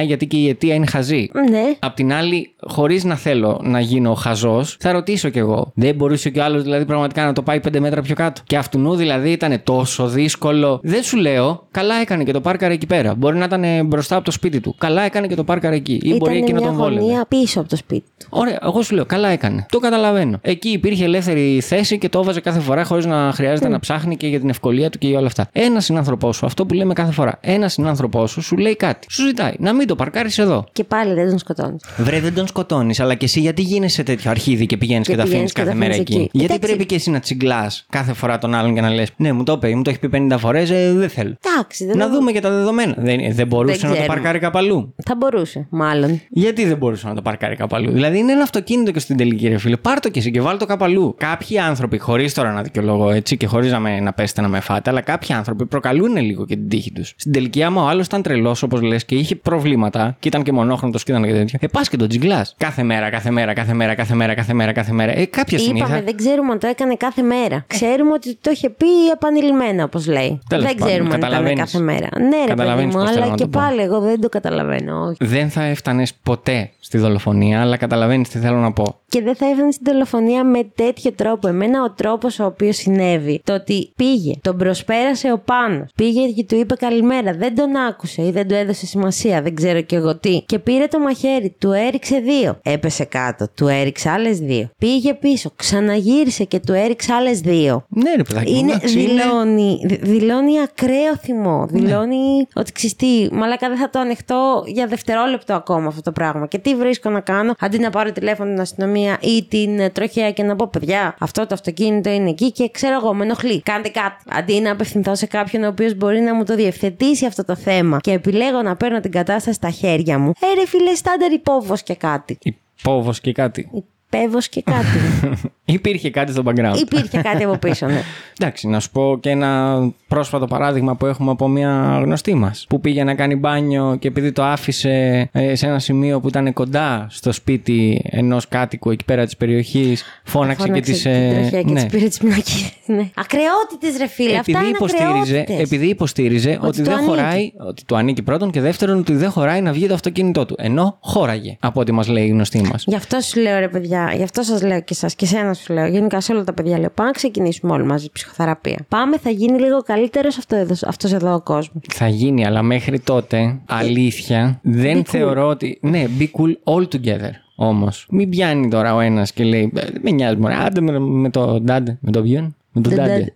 99 γιατί και η αιτία είναι χαζή. Ναι. Απ' την άλλη, χωρίς να θέλω να γίνω χαζός, θα ρωτήσω κι εγώ. Δεν μπορούσε κι ο άλλος δηλαδή πραγματικά να το πάει 5 μέτρα πιο κάτω. Και αυτού δηλαδή ήταν τόσο δύσκολο. Δεν σου λέω, καλά έκανε και το πάρκαρε εκεί πέρα. Μπορεί να ήταν μπροστά από το σπίτι του. Καλά έκανε και το πάρκαρε εκεί. Ή μπορεί εκεί Ήταν να μια τον βόλευε. γωνία πίσω από το σπίτι του. Ωραία, εγώ σου λέω, καλά έκανε. Το καταλαβαίνω. Εκεί υπήρχε ελεύθερη θέση και το έβαζε κάθε φορά χωρίς να χρειάζεται να ψάχνει και για την ευκολία του και για όλα αυτά. Ένα συνάνθρωπός σου, αυτό που λέμε κάθε φορά. Ένα συνάνθρωπός σου σου λέει κάτι. Σου ζητάει να μην το παρκάρεις εδώ. Και πάλι δεν τον σκοτώνεις. Βρε, δεν τον σκοτώνεις, αλλά και εσύ γιατί γίνεσαι τέτοιο αρχίδι και πηγαίνεις και, Και τα αφήνεις πηγαίνεις και κάθε τα μέρα αφήνεις εκεί; εκεί. Γιατί Εντάξει. πρέπει και εσύ να τσιγκλάς κάθε φορά τον άλλον και να λες: Ναι, μου το είπε, μου το έχει πει 50 φορές, ε, δεν θέλω. Εντάξει, δεν Να δούμε και τα δεδομένα. Δεν, ε, δεν μπορούσε Δεν να το ξέρουμε. παρκάρει κάπου αλλού. Θα μπορούσε, μάλλον. Γιατί δεν μπορούσε να το παρκάρει κάπου αλλού; Δηλαδή είναι ένα αυτοκίνητο και στην τελική, ρε φίλε. Πάρ το και εσύ και βάλ το κάπου αλλού. Κάποιοι άνθρωποι, χωρίς τώρα να δικαιολογώ έτσι και χωρίς να, με, να πέσετε να με φάτε, αλλά κάποιοι άνθρωποι προκαλούν λίγο και την τύχη τους. Στην τελική, άμα ο άλλος ήταν τρελός, όπως λες και και είχε προβλήματα και ήταν και μονόχρονος και ήταν και τέτοιο. Ε, πας και τον τζιγκλάς. Κάθε μέρα, κάθε μέρα, κάθε μέρα, κάθε μέρα, κάθε μέρα, κάθε μέρα. Ε, κάποια στιγμή. Είπαμε, θα- δεν ξέρουμε αν το έκανε κάθε μέρα. Ξέρουμε ότι το είχε πει επανειλημμένα, όπως λέει. Τέλος δεν πάντων, ξέρουμε αν ήταν καταλαβαίνεις. κάθε μέρα. Ναι, ρε παιδί Καταλαβαίνεις μου, πώς θέλω αλλά να και το πω. πάλι εγώ δεν το καταλαβαίνω. Όχι. Δεν θα έφτανες ποτέ στη δολοφονία, αλλά καταλαβαίνεις τι θέλω να πω. Και δεν θα έφτανε στην δολοφονία με τέτοιο τρόπο. Εμένα ο τρόπος ο οποίος συνέβη, το ότι πήγε, τον προσπέρασε ο πάνω, πήγε και του είπε καλημέρα, δεν τον άκουσε ή δεν του έδωσε σημασία, δεν ξέρω κι εγώ τι. Και πήρε το μαχαίρι, του έριξε δύο. Έπεσε κάτω, του έριξε άλλες δύο. Πήγε πίσω, ξαναγύρισε και του έριξε άλλες δύο. Ναι, ρε παιδάκι. μου, Είναι, εντάξει, είναι- δηλώνει, δη- δηλώνει ακραίο θυμό. Δηλώνει ότι ξυστή. Μαλάκα δεν θα το ανεχτώ για δευτερόλεπτο ακόμα αυτό το πράγμα. Και τι βρίσκω να κάνω, αντί να πάρω τηλέφωνο την αστυνομία ή την ε, τροχέα και να πω παιδιά, αυτό το αυτοκίνητο είναι εκεί και ξέρω εγώ, με ενοχλεί. Κάντε κάτι. Αντί να απευθυνθώ σε κάποιον ο οποίος μπορεί να μου το διευθετήσει αυτό το θέμα και επιλέγω να παίρνω την κατάσταση στα χέρια μου. Ε, ρε φίλε, στάντερ υπόβος και κάτι. Υπόβος και κάτι. Υπέβο και κάτι. (laughs) Υπήρχε κάτι στο background. Υπήρχε κάτι από πίσω, ναι. (laughs) Εντάξει, να σου πω και ένα πρόσφατο παράδειγμα που έχουμε από μια γνωστή μας. Που πήγε να κάνει μπάνιο και επειδή το άφησε ε, σε ένα σημείο που ήταν κοντά στο σπίτι ενός κάτοικου εκεί πέρα της περιοχής, φώναξε και της. την τροχιά και τις πήρε τις πινακίδες. Ναι. Ακρεότητες ρε φίλε, αυτά επειδή είναι υποστήριζε, ακρεότητες. επειδή υποστήριζε ότι, του δεν ανήκει. χωράει, ότι του ανήκει πρώτον και δεύτερον ότι δεν χωράει να βγει το αυτοκίνητό του. Ενώ χώραγε, από ό,τι μας λέει η γνωστή μας. Γι' αυτό σου λέω ρε παιδιά, γι' αυτό σας λέω και εσά και εσένα σου λέω. Γενικά σε όλα τα παιδιά λέω: Πάμε να ξεκινήσουμε όλοι μαζί ψυχοθεραπεία. Πάμε, θα γίνει λίγο καλύτερο αυτό εδώ, αυτός εδώ ο κόσμος. Θα γίνει, αλλά μέχρι τότε, αλήθεια, δεν Be cool. θεωρώ ότι. Ναι, be cool all together. Όμως, μην πιάνει τώρα ο ένας και λέει: «Ε, Δεν με νοιάζει, μωρέ, άντε με, με τον ντάντε. (laughs) Με τον ποιον; Με τον Τον ντάντε.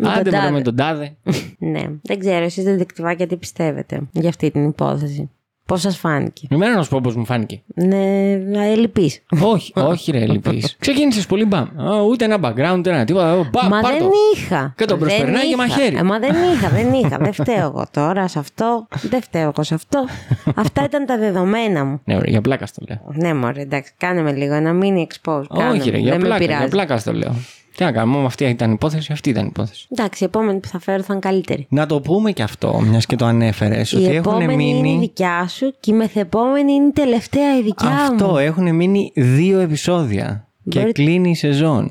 με Άντε τον μωρέ, τάδε. με τον τάδε. ναι, δεν ξέρω, εσείς διδεκτυβάκια τι πιστεύετε για αυτή την υπόθεση. Πώς σας φάνηκε; Εμένα να σου πω πώς μου φάνηκε. Ναι, ελλειπή. όχι, όχι, ρε, λυπή. (laughs) Ξεκίνησες πολύ μπαμ. Α, Ούτε ένα background, ούτε ένα τίποτα. Ω, Πα, Μα πάρ' δεν το. είχα. Και τον Δεν προσπερνάει και είχα. μαχαίρι. Ε, μα δεν είχα, δεν είχα. δεν φταίω εγώ τώρα σε αυτό. Δεν φταίω εγώ σε αυτό. Αυτά ήταν τα δεδομένα μου. Ναι, ρε, για πλάκα στο λέω. Ναι, μωρέ, εντάξει, κάνε με λίγο ένα mini expose. κάνε Όχι, με, ρε, για δεν με πλάκα, για πειράζει. πλάκα στο λέω. Τι να κάνουμε, αυτή ήταν η υπόθεση, αυτή ήταν η υπόθεση. Εντάξει, η επόμενη που θα φέρω θα είναι καλύτερη. Να το πούμε και αυτό, μιας και το ανέφερες, ότι η έχουν επόμενη είναι η μείνει. δικιά σου και η μεθεπόμενη είναι η τελευταία η δικιά μου. Αυτό, έχουν μείνει δύο επεισόδια. Και Μπορεί- κλείνει η σεζόν.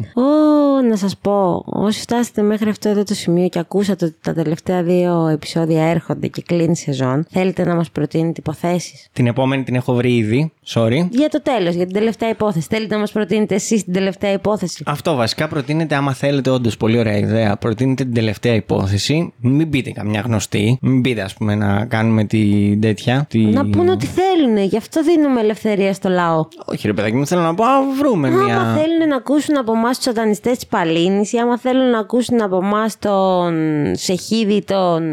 Ω, να σας πω, όσοι φτάσετε μέχρι αυτό εδώ το σημείο και ακούσατε ότι τα τελευταία δύο επεισόδια έρχονται και κλείνει η σεζόν, θέλετε να μας προτείνετε υποθέσεις; Την επόμενη την έχω βρει ήδη. Sorry. Για το τέλος, για την τελευταία υπόθεση. Θέλετε να μας προτείνετε εσείς την τελευταία υπόθεση; Αυτό βασικά προτείνεται, άμα θέλετε, όντως πολύ ωραία ιδέα. Προτείνετε την τελευταία υπόθεση. Μην πείτε καμιά γνωστή. Μην πείτε, ας πούμε, να κάνουμε την τέτοια. Τη... Να πούνε ό,τι θέλουν, γι' αυτό δίνουμε ελευθερία στο λαό. Όχι, ρε παιδάκι μου, θέλω να πω, α, βρούμε μια. Άμα θέλουν να ακούσουν από εμάς τους σατανιστές τη Παλίνης ή άμα θέλουν να ακούσουν από εμάς τον Σεχίδη τον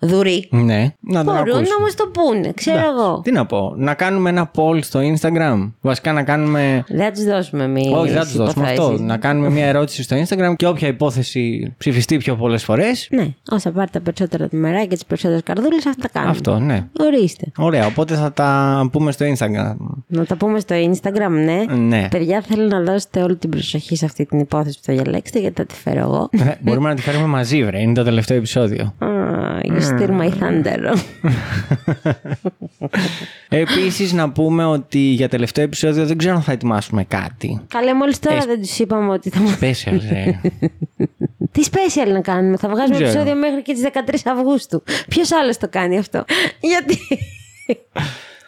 Δουρή. Ναι, να τον Μπορούν ακούσουν. να μας το πούνε, ξέρω Εντάξει. εγώ. Τι να πω, να κάνουμε ένα poll στο Instagram. Βασικά να κάνουμε. Δεν θα τους δώσουμε εμείς. Όχι, δεν θα τους δώσουμε αυτό. Να κάνουμε μια ερώτηση στο Instagram και όποια υπόθεση ψηφιστεί πιο πολλές φορές. Ναι, όσα πάρει τα περισσότερα μερά και τις περισσότερες καρδούλες, αυτά τα κάνουμε. Αυτό, ναι. Ορίστε. Ωραία, οπότε θα τα πούμε στο Instagram. Να τα πούμε στο Instagram, ναι. Ναι. Παιδιά, θέλω να δώσετε όλη την προσοχή σε αυτή την υπόθεση που θα διαλέξετε, γιατί θα τη φέρω εγώ. Ε, Μπορούμε να τη φέρουμε μαζί, βρε. Είναι το τελευταίο επεισόδιο. Ah, you steal my thunder. (laughs) Επίσης, να πούμε ότι για τελευταίο επεισόδιο δεν ξέρω αν θα ετοιμάσουμε κάτι. Καλέ, μόλις τώρα Ε, δεν τους είπαμε ότι θα μα. Special, ρε. (laughs) Τι special να κάνουμε, θα βγάζουμε Δεν ξέρω. επεισόδιο μέχρι και τις 13 Αυγούστου. Ποιος άλλος το κάνει αυτό, (laughs) Γιατί;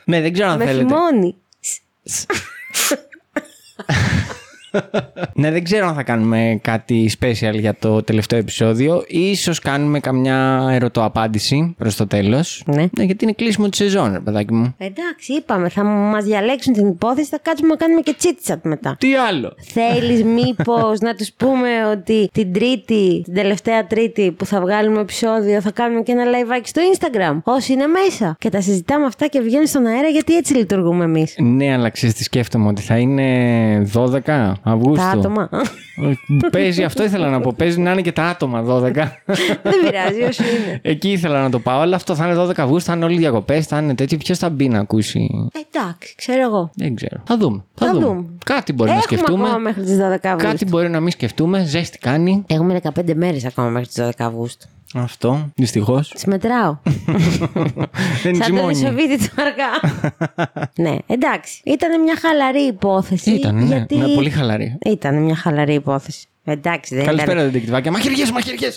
ναι, δεν ξέρω αν με θέλετε. θυμώνει. (laughs) Ναι, δεν ξέρω αν θα κάνουμε κάτι special για το τελευταίο επεισόδιο. Ίσως κάνουμε καμιά ερωτοαπάντηση προς το τέλος. Ναι. γιατί είναι κλείσιμο τη σεζόν, ρε παιδάκι μου. Εντάξει, είπαμε, θα μας διαλέξουν την υπόθεση, θα κάτσουμε να κάνουμε και chit-chat μετά. Τι άλλο; Θέλεις (laughs) μήπως να τους πούμε ότι την Τρίτη, την τελευταία Τρίτη που θα βγάλουμε επεισόδιο, θα κάνουμε και ένα live στο Instagram. Όσοι είναι μέσα. Και τα συζητάμε αυτά και βγαίνουν στον αέρα γιατί έτσι λειτουργούμε εμείς. Ναι, αλλά ξέρεις τι σκέφτομαι ότι θα είναι 12 Αυγούστου. Τα άτομα. Ε, Παίζει, αυτό ήθελα να πω. Παίζει να είναι και τα άτομα 12. Δεν πειράζει, όσο είναι. Εκεί ήθελα να το πάω, αλλά αυτό θα είναι 12 Αυγούστου, θα είναι όλοι διακοπές, θα είναι τέτοιο. Ποιος θα μπει να ακούσει; Εντάξει, ξέρω εγώ. Δεν ξέρω. Θα δούμε. Θα, Θα δούμε. δούμε. Κάτι μπορεί να Έχουμε σκεφτούμε. ακόμα μέχρι τις 12 Αυγούστου. Κάτι μπορεί να μην σκεφτούμε. Ζέστη κάνει. Έχουμε 15 μέρες ακόμα μέχρι τις 12 Αυγούστου. Αυτό, δυστυχώς. Τις μετράω. (laughs) Δεν είναι Σαν το ζυμώνει. Δεσοβίτη του αργά. (laughs) ναι, εντάξει. Ήταν μια χαλαρή υπόθεση. Ήταν, ναι. γιατί... Ναι, πολύ χαλαρή. Ήταν μια χαλαρή υπόθεση. Εντάξει, δεν Καλησπέρα, ήταν. δεντεκτιβάκια. Μαχαιριέ, μαχαιριέ.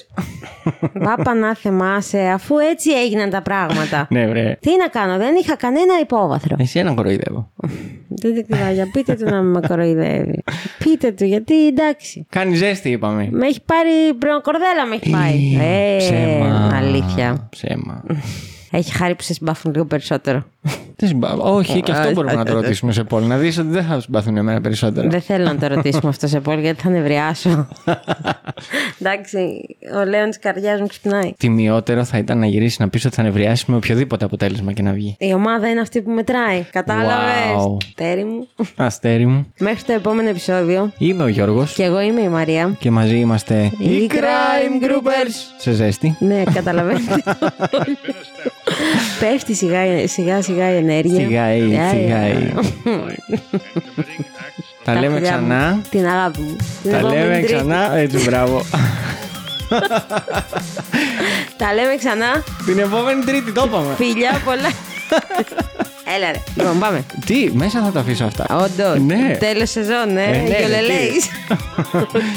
Πάπα να θεμάσαι, αφού έτσι έγιναν τα πράγματα. ναι, βρε. Τι να κάνω, δεν είχα κανένα υπόβαθρο. Εσύ έναν κοροϊδεύω. Δεντεκτιβάκια, πείτε του να με κοροϊδεύει. πείτε του, γιατί εντάξει. Κάνει ζέστη, είπαμε. Με έχει πάρει μπρονοκορδέλα, με έχει πάει. Ε, Ψέμα. αλήθεια. Ψέμα. Έχει χάρη που σε συμπαθούν λίγο περισσότερο. Τι συμπα- Όχι, και αυτό μπορούμε να το ρωτήσουμε σε πόλη. Να δεις ότι δεν θα συμπαθούν εμένα περισσότερο. Δεν θέλω να το ρωτήσουμε αυτό σε πόλη γιατί θα νευριάσω. (laughs) Εντάξει, ο Λέων τη καρδιά μου ξυπνάει. Τιμιότερο θα ήταν να γυρίσει να πεις ότι θα νευριάσει με οποιοδήποτε αποτέλεσμα και να βγει. Η ομάδα είναι αυτή που μετράει. Κατάλαβες; Wow. Τέρι μου. Αστέρι μου. Μέχρι το επόμενο επεισόδιο. Είμαι ο Γιώργος. Και εγώ είμαι η Μαρία. Και μαζί είμαστε Οι Crime Groupers. Σε ζέστη. Ναι, καταλαβαίνετε. (laughs) Πέφτει σιγά σιγά, σιγά η ενέργεια. Σιγάει, Ε, σιγάει. ε, (laughs) Τα τα λέμε φιλιά μου. ξανά. Την αγάπη μου. Την Τα επόμενη λέμε Τρίτη. ξανά. Έτσι, μπράβο. Τα λέμε ξανά. Την επόμενη Τρίτη το είπαμε. Φιλιά πολλά. (laughs) Έλα ρε. Λοιπόν, πάμε. Τι, μέσα θα τα αφήσω αυτά. Όντως. Ναι. Τέλος σεζόν, ε. Ε, ναι, Και ρε, λέει.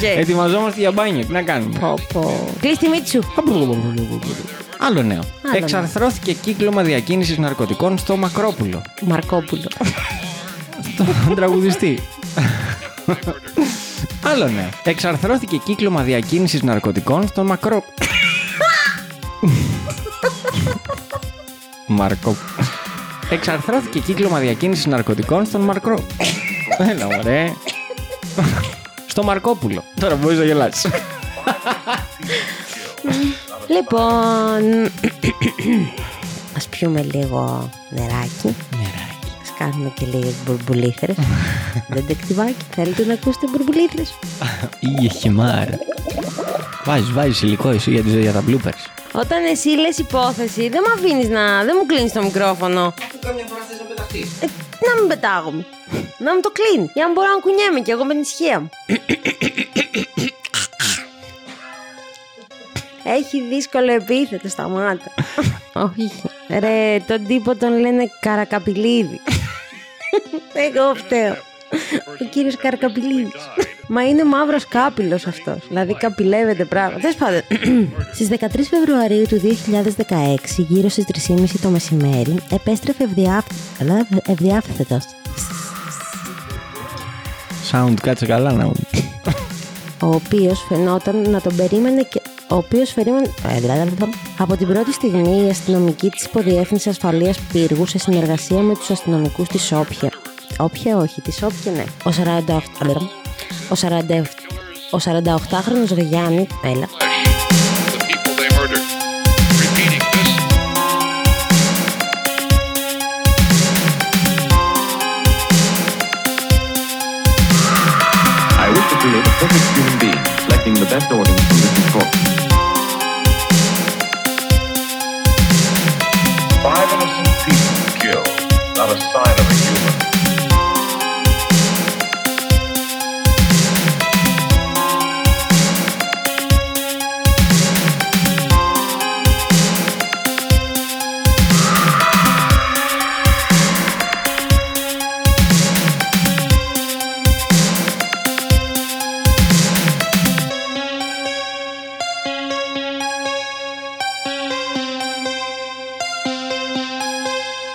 τι. (laughs) Ετοιμαζόμαστε για μπάνιο. Τι να κάνουμε. Κλείς τη μύτη σου. Άλλο νέο. Εξαρθρώθηκε κύκλωμα διακίνησης ναρκωτικών στο Μακρόπουλο. Μαρκόπουλο. Τον τραγουδιστή. Άλλο νέο. Εξαρθρώθηκε κύκλωμα διακίνησης ναρκωτικών στον Μακρό... Μαρκό. Εξαρθρώθηκε κύκλωμα διακίνησης ναρκωτικών στον Μαρκρό... Έλα, ωραία. Στο Μαρκόπουλο. Τώρα μπορείς να γελάσεις. Λοιπόν. Α πιούμε λίγο νεράκι. Νεράκι. Α κάνουμε και λίγες μπουρμπουλήθρες. (laughs) Δεν τεκτιβάκι. Θέλετε να ακούσετε μπουρμπουλήθρες; Ή χυμάρα. Βάζεις, βάζεις υλικό εσύ για, τις, για τα bloopers. Όταν εσύ λες υπόθεση, δεν με αφήνεις να. Δεν μου κλείνεις το μικρόφωνο. Κάμια φορά θες να πεταχτείς. Ε, να μην πετάγομαι. Να μου το κλείνει. Για να μπορώ να κουνιέμαι κι εγώ με την ησυχία μου. (coughs) Έχει δύσκολο επίθετο στα μάτια. (laughs) Όχι. Ρε, τον τύπο τον λένε Καρακαπηλίδη. Εγώ φταίω. Ο κύριος Καρακαπηλίδης. Μα είναι μαύρος κάπηλος αυτός. Δηλαδή καπηλεύεται πράγμα. Τέλος πάντων. (clears throat) Στις 13 Φεβρουαρίου του 2016, γύρω στις 3.30 το μεσημέρι, επέστρεφε ευδιάφ- ευδιάφθετος. Sound, κάτσε καλά να μου. ο οποίος φαινόταν να τον περίμενε και ο οποίος φερήμενε... ε, δηλαδή, Από την πρώτη στιγμή η αστυνομική της υποδιεύθυνσης ασφαλείας πύργου σε συνεργασία με τους αστυνομικούς της Όποια. Όποια όχι, της Όποια ναι. Ο 48... Ο 47... Ο 48χρονος Γιάννη... Έλα. the people they murdered. Repeating this I wish to create a perfect human being, selecting the best organs